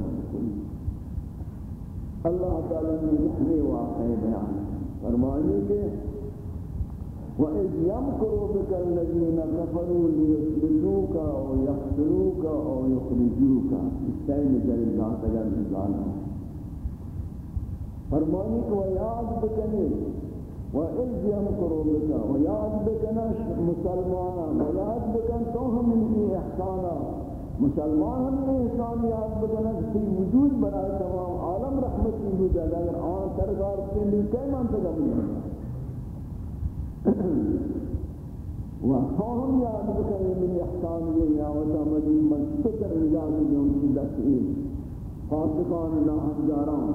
اللہ تعالی نے اتنے واقع بیان فرمانے کے وَإِذْ يَمْكُرُ بِكَ الَّذِينَ كَفَرُوا لِيُثْبِتُوكَ أَوْ يَقْتُلُوكَ أَوْ يُخْرِجُوكَ. اس ٹائم جل ذات اگر نظام فرمانے کو یاد بکنے وَإِذْ يَمْكُرُ بِكَ وَيَعْدْ بِكَ مسلمانا وَيَعْدْ بِكَ انتوهم من احسانا مسلمان ہم نے احسان یاد بکنے کہ وجود برائے تمام عالم رحمت کی وجود اگر آن سرگاہ مار سندی کئی منطقہ ملی و ہم یاد بکنی من احسان یہ یا وطا مدین من ستر رجال جون کی دسئی فاسقان اللہ جاران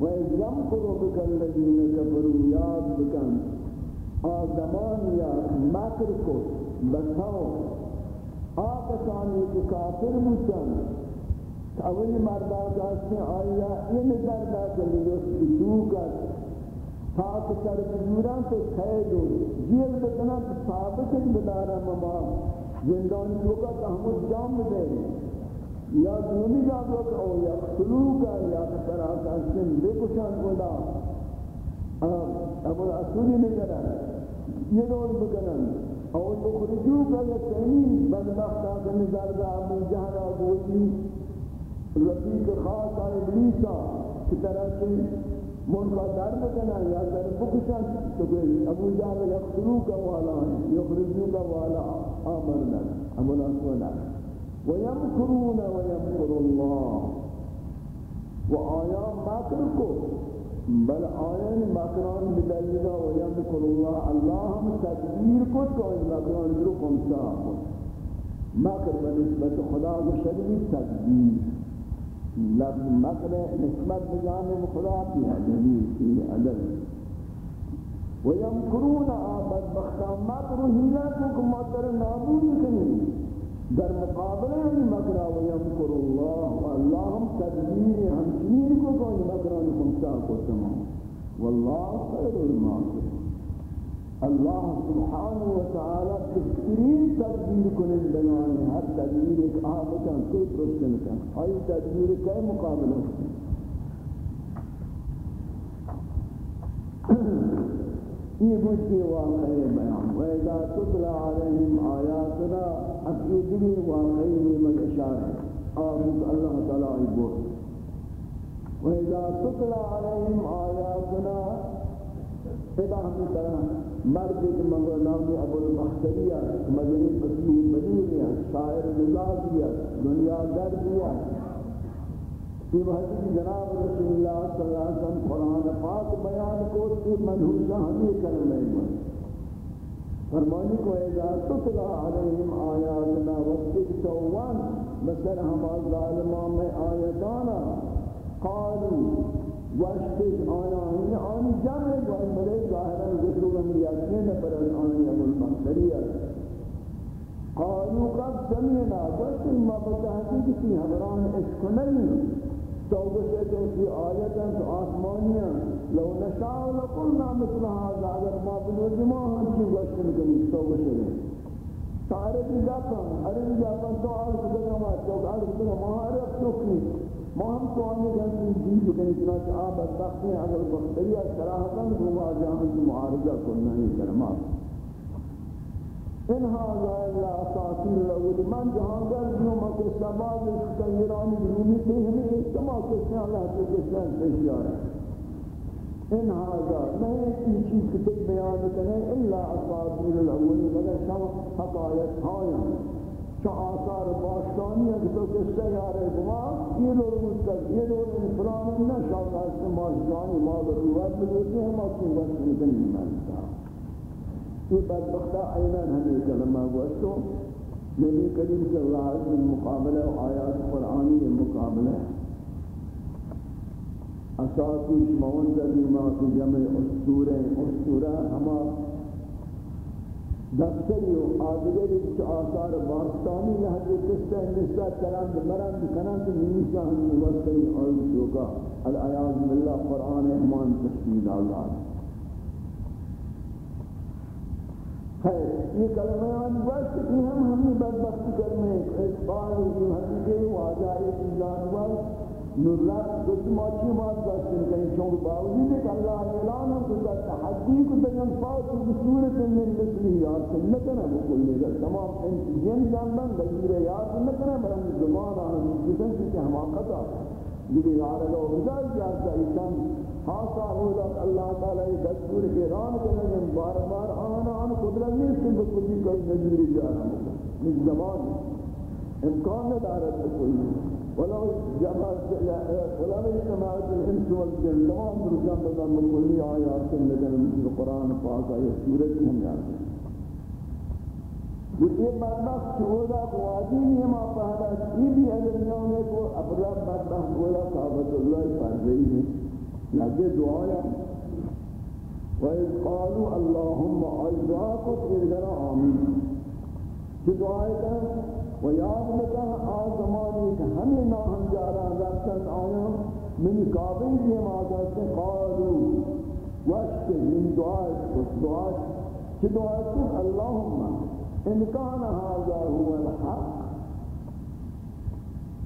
و از یمکرو بکن لدین کفرو یاد بکن آدمان یا مکر کو بساو آکسانی کو کافر بچن اولی مردہ جاستے آیا ان دردہ چلی جو سوکت تاک سر بجوران تو خید ہو جیل بکنا ثابت بدارا مما. زندان چوکا تحمد جام دے یا دونی جاگو کہ او یا سلوکا یا سر آکا سن بکشان کودا ابو الاسولی نگرن یہ دور بکنن. اور بخرجو کا یہ تینی بدبخت آکا نظر دا ابو جہرہ بوچی رفیق خاص آئے ابلیسا کی طرح سے من در بکنا یا در بکشن، تو کہ ابو جہل یقتلو کا والا یخرجو کا والا آمرنا امنا سونا ویمکرون ویمکر اللہ و آیا مکر کو بل آیان مکران بدلیگا ویمکر اللہ اللہ ہم تدبیر کو تو ان مکران درو کمسا مکر بنسبت خدا کو شدید تدبیر. لفظ مکر نسبت بجانب خدا کی ہے جمیل کی عدل ویمکرون آباد بختان مکر و حیلہ کو مکر نابود کنی در مقابلے ہم مکرہ ویمکر اللہ و اللہ ہم تدبیر ہم چنین کو کوئی مکران خمسا کو تمام واللہ خیر الماکر اللہ سبحانہ وتعالی بہترین تدبیر کنن بیان ہر تدبیر ایک آبتاں کوئی پرسن کن آئی تدبیر کے مقابل یہ بجھے واقعی بیان وَإِذَا تُتْلَى عَلَيْهِمْ آيَاتُنَا اکیدری واقعی من اشارہ آبت اللہ تعالی بول وَإِذَا تُتْلَى عَلَيْهِمْ آيَاتُنَا اذا ہم طرح مرد کے مگر نام ابو البختریہ مدنی قسمی بدیع شاعر نزازیہ دنیا در دیا یہ حدیث جناب رسول اللہ صلی اللہ علیہ وسلم قرآن پاک بیان کو کہ منحوسہ ہمیں کرنے میں فرمانی کو اذا تطلع علیہم آیاتنا وقت سوان مثل ہم ظالمان میں آیتانا۔ قالوا واشتش آیا این آنی جمع گوئی ملے ظاہرا ذکر و مریاکین پر آنی ابو المحضریہ قالوا قد سمعنا بس ما بتحقیق کی حضران عشق نہیں تو بشتے کی آیتا تو آسمانیاں لو نشاء لقلنا مثل هذا. اگر ما بنوز ما ہم کی گوشتن کنی تو بشتے سارے کی جاپا ارے جاپا تو آل کدگا ما تو آل کدگا ما عرب تو کی ما ہم تو آنے جانتے ہیں جن جو کہیں چنانچہ آپ بدبخت ہیں اگر بختریہ سراحتاً ہوا جہاں کی معارضہ کرنا نہیں کرما ان هذا الا اساطير الاول من جہاں گر جو مکہ سماج کنگرانی رومی تھی ہمیں اجتماع کرتے ہیں اللہ کے کسان پیش ان هذا نہیں کی چیز کتب بیان کریں الا اساطير الاول، مگر شما حقایت ہایا چو آثار باشتانی ہے تو کس سے یارے گما یہ لوگ مستق یہ لوگ انفران نہ شاید اس سے باشتانی مال روایت بلوٹی ہم آپ کی وقت نکنی مانتا یہ بدبختہ اینان ہمیں کلمہ گوشتو نبی یعنی کریم صلی اللہ علیہ وسلم مقابلہ و آیات قرآنی مقابلہ اساتیش موندر بیما کی جمع اسطورہ اسطورہ ہما دفتری و آدگری که آثار باستانی لحظه کسته نسبت کرند مرند، کنند نیسا هم موستری آیت شوکا الایاز بالله قرآن احمان تشکیل آزاد۔ خیر یہ کلمہ آن وقت کہ ہم ہمیں بدبختی کرنے اس بار یہ حقیقی واجائی چیزان وقت نورات کچھ ماچی مات داشتن کہیں چونکہ باوجود ہے کہ اللہ اعلان ہم کو تحدی کو تجن فاوت بصورت من مثلی یاد سنتنا بکل لگا تمام انت جن جانبان بزیر یاد سنتنا برن زمان آن جسن کی حماقتا لیکن یار لو بجائی جانتا ایسان خاصا ہوتا اللہ تعالی دستور ایران کرنے بار بار آنا آن قدرت نہیں سن بکلی کوئی نظیر جانا مجھ زمان امکان ندارت کوئی ولو جمعت ولو اجتماعت الانس والجن تمام درجان بدن من كل آيات لدن من القرآن پاک آية سورة ہم جانتے ہیں۔ یہ بدبخت ہوگا وادی میں ما پہلا یہ بھی اگر نے کو ابلا بدبخت ہوگا کعبۃ اللہ پر ہے لگے دعایا وَإِذْ قَالُوا اللَّهُمَّ أَعِذَّاكُمْ إِذْ آمين کہ دعائے کا و یاد بکن آزمانی کہ ہمیں ناہم جارا رفتن آیا من کعبی دیم آزاد قالو. وشک من دعائے کچھ دعائے کہ دعائے کچھ اللہم ان انکان هذا هو الحق؟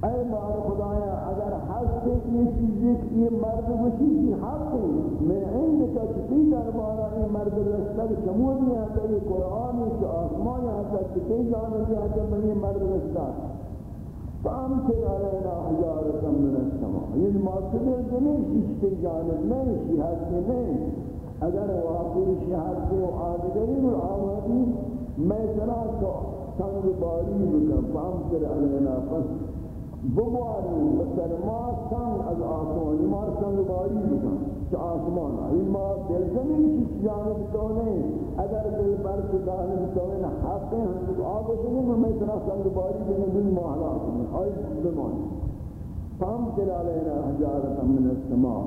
اے بار خدایا، اگر حق سے یہ چیزیں کہ یہ مرد وشی کی حق ہے میں عند کا چکی دربارہ یہ مرد رستگ چمودی ہے کہ یہ قرآن ہے آسمان ہے کہ چکی جانبی ہے کہ میں یہ مرد رستگ فام سے علینا حجارتا من السماء. یہ مقصد ہے کہ نہیں شیشتی جانب نہیں شیحت کے نہیں اگر واقعی شیحت کے و آدگری و آمدی میں سنا تو سنگ باری بکن فام سے علینا فسر بماری مثل ما سنگ از آسمان ما سنگ باری بکن چه آسمان؟ این ما دل زمین چیز جانب تو نہیں اگر دل پر سے جانب تو نہیں حق ہے ہم تو آب میں اتنا سنگ باری بکن دل ما حلاق میں آئی بمانی فهم تل علینا حجارتا من السماء۔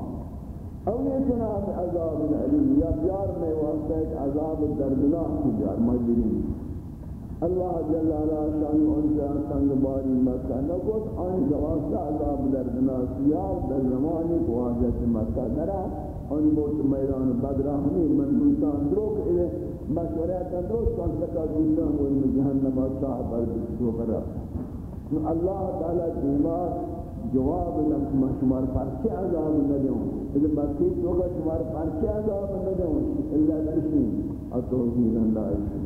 او یہ جناب عذاب العلیم یا بیار میں واسطہ ایک عذاب دردناک کی جار مجرین اللہ جل علا شان انجا سنگ باری مکہ نکوت آن جواستا عذاب دردنا سیار در زمانی کو آجت مکہ درہ ان موت میدان بدرہ ہمیں من دوستان دروک الے مشوریت دروک کن سکا دوستان وہ ان جہنم شاہ بر دو کر اللہ تعالی دیمار جواب لکھ شمار پرچے عذاب نہ دیوں اذا بکی توگا شمار پرچے عذاب نہ دیوں اللہ کشنی اتوحید اللہ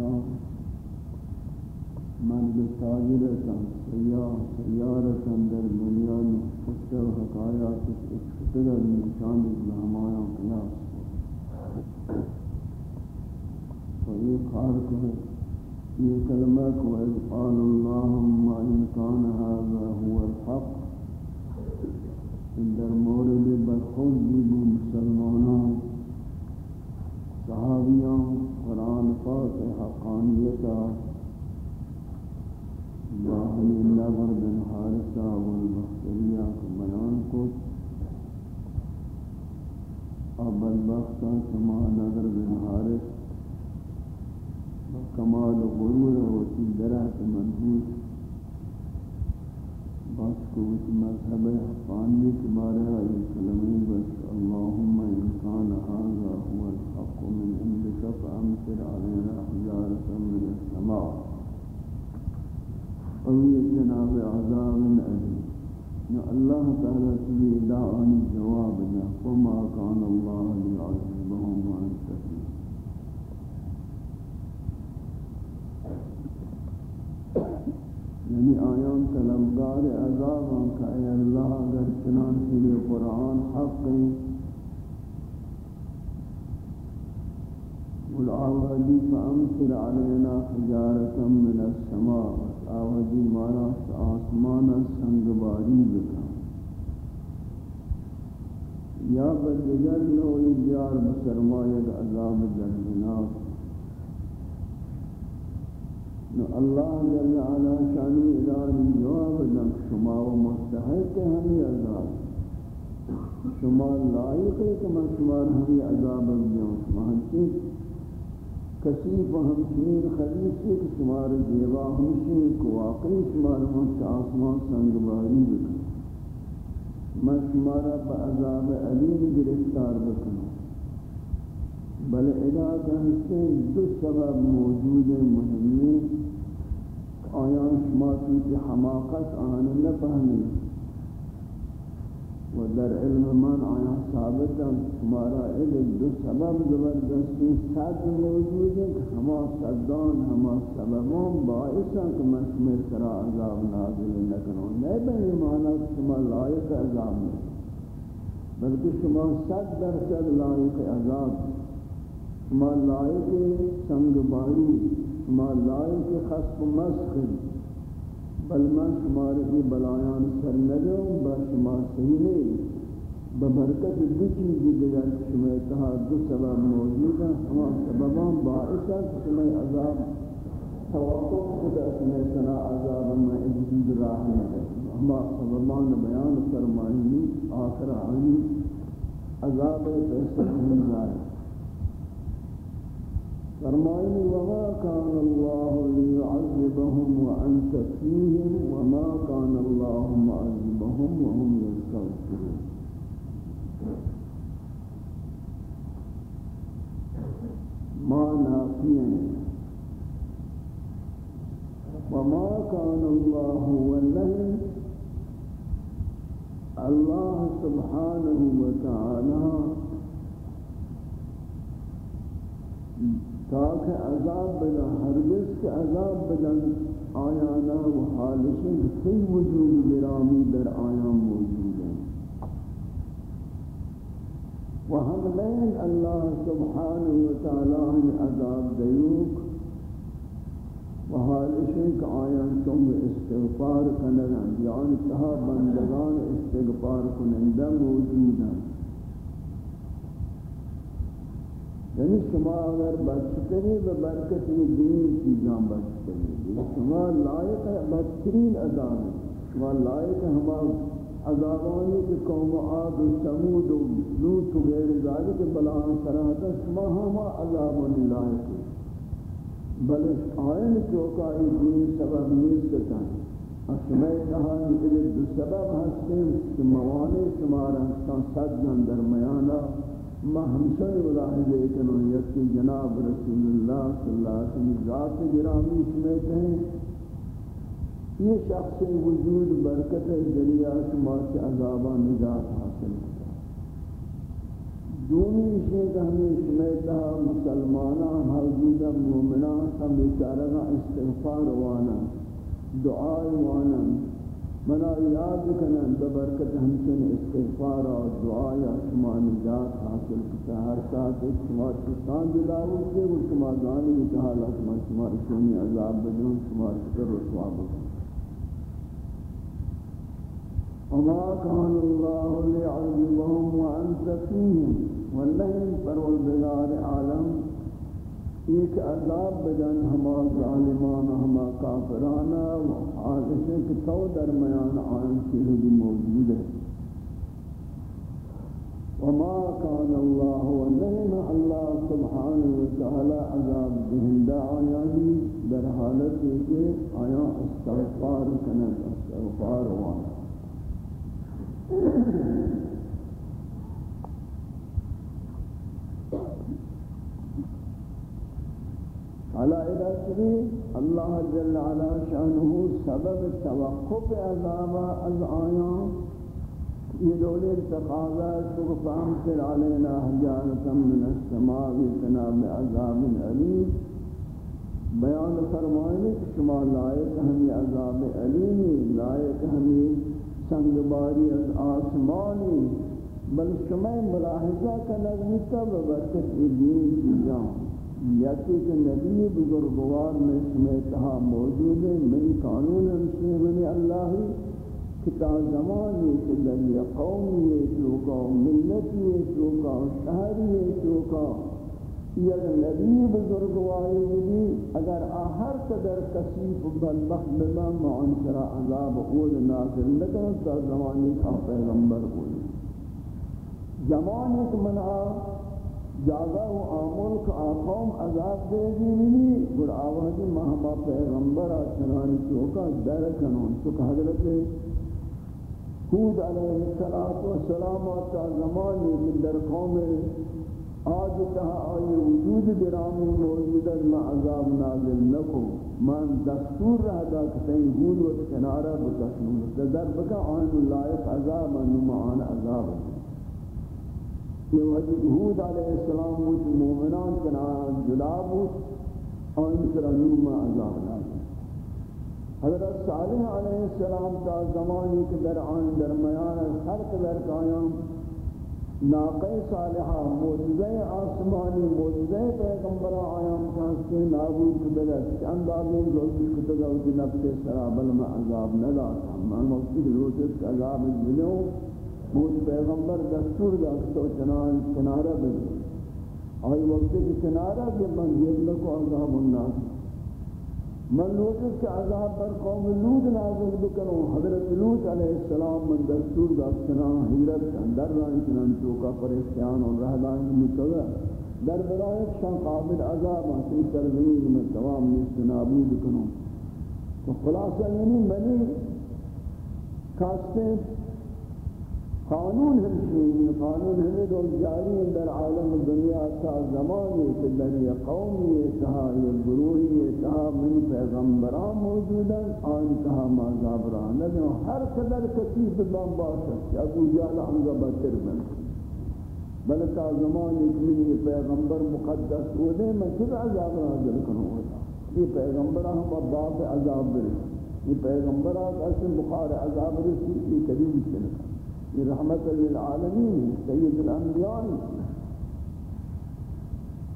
بدبخت شاہ من بتاجرتا سیاح سیارتا در دنیا نخشت و حقایات اکتر نشان اسلامایا قیاس تو یہ کار کو یہ کلمہ کو اذ قال اللہم ان کان هذا هو الحق. در مورد برخود بھی مسلمانان صحابیاں قرآن پاک حقانیتا باہمی نظر بن حارسہ والبختریہ کو بیان کو۔ اب البختہ سما نظر بن حارس کمال غرور ہوتی درہت منحوس بس کو اس مذہب حقانی کے بارے آئی ہاں، کلمی بس اللہم انسان هذا هو الحق من عندك فأمطر علينا حجارة من السماء۔ أو جناب عذاب أليم يا الله تعالى تبي دعاني یعنی جوابنا وما كان الله ليعذبهم وأنت فيه یعنی آیان طلبگار عذابان کا اے اللہ اگر چنانچہ یہ قرآن حق قل آوہدی فأمسر علینا حجارتا من السماء. آوہدی مارا آسمان سنگباری بکا یا بدجر نوئی دیار بسرمایت عذاب درجنات اللہ جل علا شانی اداری جواب لنک شما و مستحق ہمی عذاب. شما لائق ہے کہ میں شما ہمی عذاب دیوں شما ہنچی کسیف و ہمشین خلیصی کہ شما دیوا ہمشین کو واقعی شما ہمشی آسمان سنگ باری بکن. میں شما را با عذاب علیم گرفتار بکنوں بل ادا کرتے دو سبب موجود مهمی آیان شما کی حماقت آن نہ فهمی و در علم من آیا ثابت شمارا علم دو سبب زبردستی صد موجود ہے کہ ہما صدان، ہما سببان باعث ہیں کہ میں شمیر سرا عذاب نازل نکنوں نہیں بہنی مانا شما لائق عذاب نہیں۔ بلکہ شما صد درصد لائق عذاب ما لائق سنگ باری، ما لائق خصف مسخ، بل من شمار کی بلایان سر ندو با شما صحیح نہیں۔ ببرکت دو چیزی دیگر شما اتحاد دو سبب موجود ہیں ہما سببان باعث ہے شما عذاب توقع خدا شما سنا عذاب میں اجزید راہ میں ہما سببان بیان فرمائنی، آخر آنی، عذاب فیصل من ذالک فرمائني وما كان الله ليعذبهم وأنت فيهم وما كان الله معذبهم وهم يستغفرون. ما نافيا وما كان الله والله الله سبحانه وتعالى تاکہ عذاب بدا ہرگز کے عذاب بدا آیانا و حالشن کئی وجود گرامی در آیان موجود ہیں و ہم لین اللہ سبحانہ وتعالی عذاب دیوک و حالشن کہ آیان تم استغفار کنگن یعنی تہا بندگان استغفار کنندہ موجود ہیں یعنی شما اگر بچتنی و برکت یہ دین چیزاں بچتنی یعنی شما لائق بدترین عذاب شما لائق ہما عذابانی کے قوم عاد و سمود و لوت و غیر ذالک بلان سراتا شما ہما عذابانی لائق بل آئین چوکا ای دین سبب نیستتا اشمائی کہانی ادھر دو سبب ہستے کہ موانی شمارا ہستان صدن درمیانا ما ہمشہ ملاحظے کنو یکی جناب رسول اللہ صلی اللہ علیہ وسلم ذات گرامی سمیتے ہیں۔ یہ شخص وجود، برکت، ذریعہ شما سے عذابہ نجات حاصل کرتا دونی اشیاء کہ ہمیں سمیتا مسلمانہ حضور مومنہ ہم بیچارہ استغفار وانا دعائی وانا۔ منا یاد کنن ببرکت ہمچن استغفار و دعائی شما نجات حاصل کتا ہر ساتھ ایک شما چستان دلاؤ سے وہ شما دانی اتحالا شما شما رسونی عذاب بدون شما شکر و سواب وما كان الله ليعذبهم وأنت فيهم واللهم پروردگار عالم. ایک عذاب بدن ہما ظالمان، ہما کافرانا و حادثے کہ تو درمیان آن چیز بھی موجود ہے۔ وما كان الله ونعم الله سبحانه وتعالى عذاب دهنده آیانی در حالتی کہ آیا استغفار کنند، استغفار وانا على إلى الله جل على شأنه سبب توقف عذاب از آیان یہ دولے تقاضا تو فامتر علينا حجارة من السماء بتناب عذاب عليم بیان فرمائے کہ شما لائق ہمیں عذاب علیمی لائق ہمیں سنگباری از آسمانی بل شما ملاحظہ کا نظمی تب برکت دین کی جان۔ یکی کہ نبی بزرگوار میں سمیتہا موجود ہے منی قانون ہمشنے منی اللہ کتا زمانی کہ در یہ قومی یہ چوکا ملتی یہ چوکا شہری یہ چوکا یک نبی بزرگواری بھی اگر آہر قدر کسیف بلبخ بمن معنسر عذاب اول نازل لکن تا زمانی کا پیغمبر ہوئی زمانی کہ منعا جاگا و آمول کا آقام عذاب دے گی نہیں گر آوازی مہما پیغمبر آسنانی چوکا در کنون چکا حضرت خود علیہ السلام آتا زمانی من در قوم آج تہا آئی وجود برامی موجود از ما عذاب نازل نکو۔ من دستور رہ دا کتیں گود و کنارہ بکشنو در بکا آئین لائق عذاب انو آن عذاب۔ ہے یہ وجود حود علیہ السلام بود مومنان کنان جلا بود ان سر نوم عذاب حضرت صالح علیہ السلام تا زمانی کے در آن درمیان خرق در قائم ناقی صالحہ موجزہ آسمانی موجزہ پیغمبر آیام کانستے نابود کدلت چند آدم روزی کتگا ہوتی نفس سرابل میں عذاب نداتا میں مقصد روزی عذاب ملوں بود پیغمبر دستور داشت تو چنان کنارہ بگی آئی وقت کی کنارہ کے من یہ کو عذاب الناس من لوٹس کے عذاب پر قوم لوت نازل بکنو حضرت لوت علیہ السلام من دستور داشت چنان حضرت اندر رائن چنان چوکا پریشان اور رہدائن متوہ در برای شان قابل عذاب آتی ترزمین میں تمام نیست نابود کنو تو خلاصہ یعنی منی کاستے قانون ہمشین قانون ہمیں دو جاری در عالم دنیا تا زمانی کہ در یہ قومی اتحا یہ گروہی اتحا من پیغمبران موجود ہیں آن کہا مازابران لیکن ہر قدر کسیب بان باشد یا ابو جال حمزہ بطر بن بلکہ زمانی کہ من پیغمبر مقدس ہو دے میں کس عذاب نازل کروں ہوتا یہ پیغمبر ہم اب عذاب برس یہ پیغمبر اصل بخار عذاب رسی یہ کبھی بھی رحمت للعالمین، سید الانبیاء.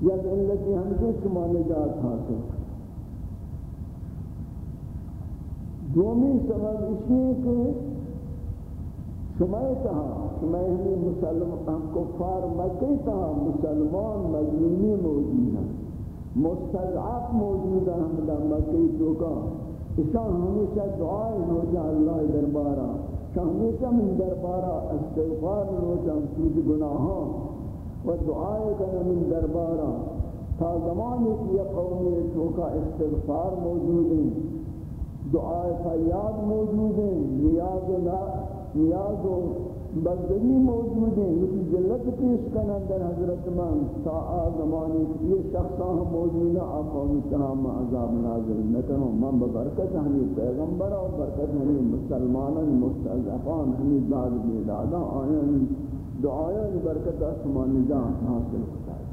یا علتی ہم سے شما نجات حاصل دومی سبب اسی کہ شما تہا شما ہمیں مسلمان کفار مکی تہا، مسلمان مظلومی موجود ہیں۔ مستضعف موجود ہیں ہم مکی تو کا۔ اشان ہمیشہ دعائیں ہو جا اللہ دربارہ۔ ہمیشہ من دربارہ استغفار روچا سوچ گناہاں و دعائے کرنا من دربارہ تا زمانی کی قومی چوکا استغفار موجود ہیں دعائے فریاد موجود ہیں نیاز و نیاز و بندگی موجود ہیں یہ ذلت پیش کرنا در حضرت من، تا زمانے کی یہ شخصاں ہم موجود ہیں آپ قوم تمام عذاب نازل نہ کرو من ببرکت ہمیں پیغمبر اور برکت ہمیں مسلمانان مستضعفان ہمیں داد میں دادا آئیں دعائیں برکت آسمان نظام حاصل ہوتا ہے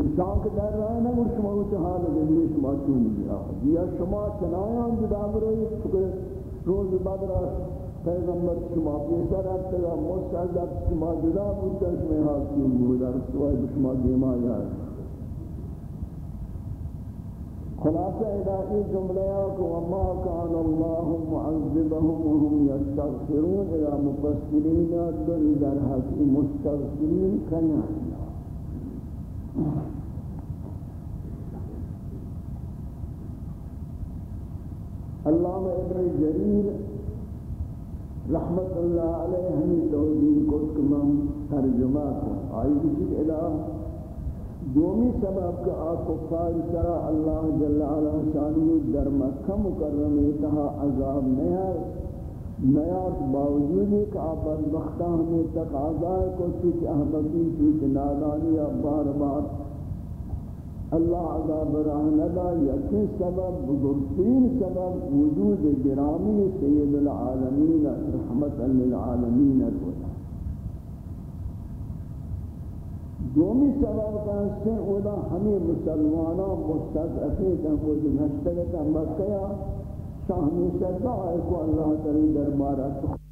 انسان کے در رہا ہے نا وہ شما وہ حال زندگی شما چون گیا یا شما چنایان جدا برو روز بدر پیغمبر شما پیسر ارتگا مستعدد شما جدا بودتا شما حاکم بودا رسوائی شما دیما جائے خلاصہ الہی جملہ کو وما کان اللہ معذبهم وهم يستغفرون الى مفسرین دل در حقی مستغفرین کنیا علامہ ابن جریر رحمت اللہ علیہ ہمیں توجیہ کو تمام ترجمہ کو آئی کسی الہ دومی سبب کا آپ کفار کرا اللہ جل علا شانی در مکہ مکرمی تہا عذاب نیار نیات باوجود ایک آپ بدبختہ ہمیں تک آزائے کو چونکہ احمدی چونکہ نادانی بار بار اللہ عذاب راہ یکی سبب بزرگترین سبب، وجود گرامی سید العالمین، رحمت للعالمین کو۔ دومی سبب کا سن اولا ہمیں مسلمانوں، مستضعفین ہیں وہ نشتگتا مکہ شاہمی سے دعائے کو اللہ تعالی دربارہ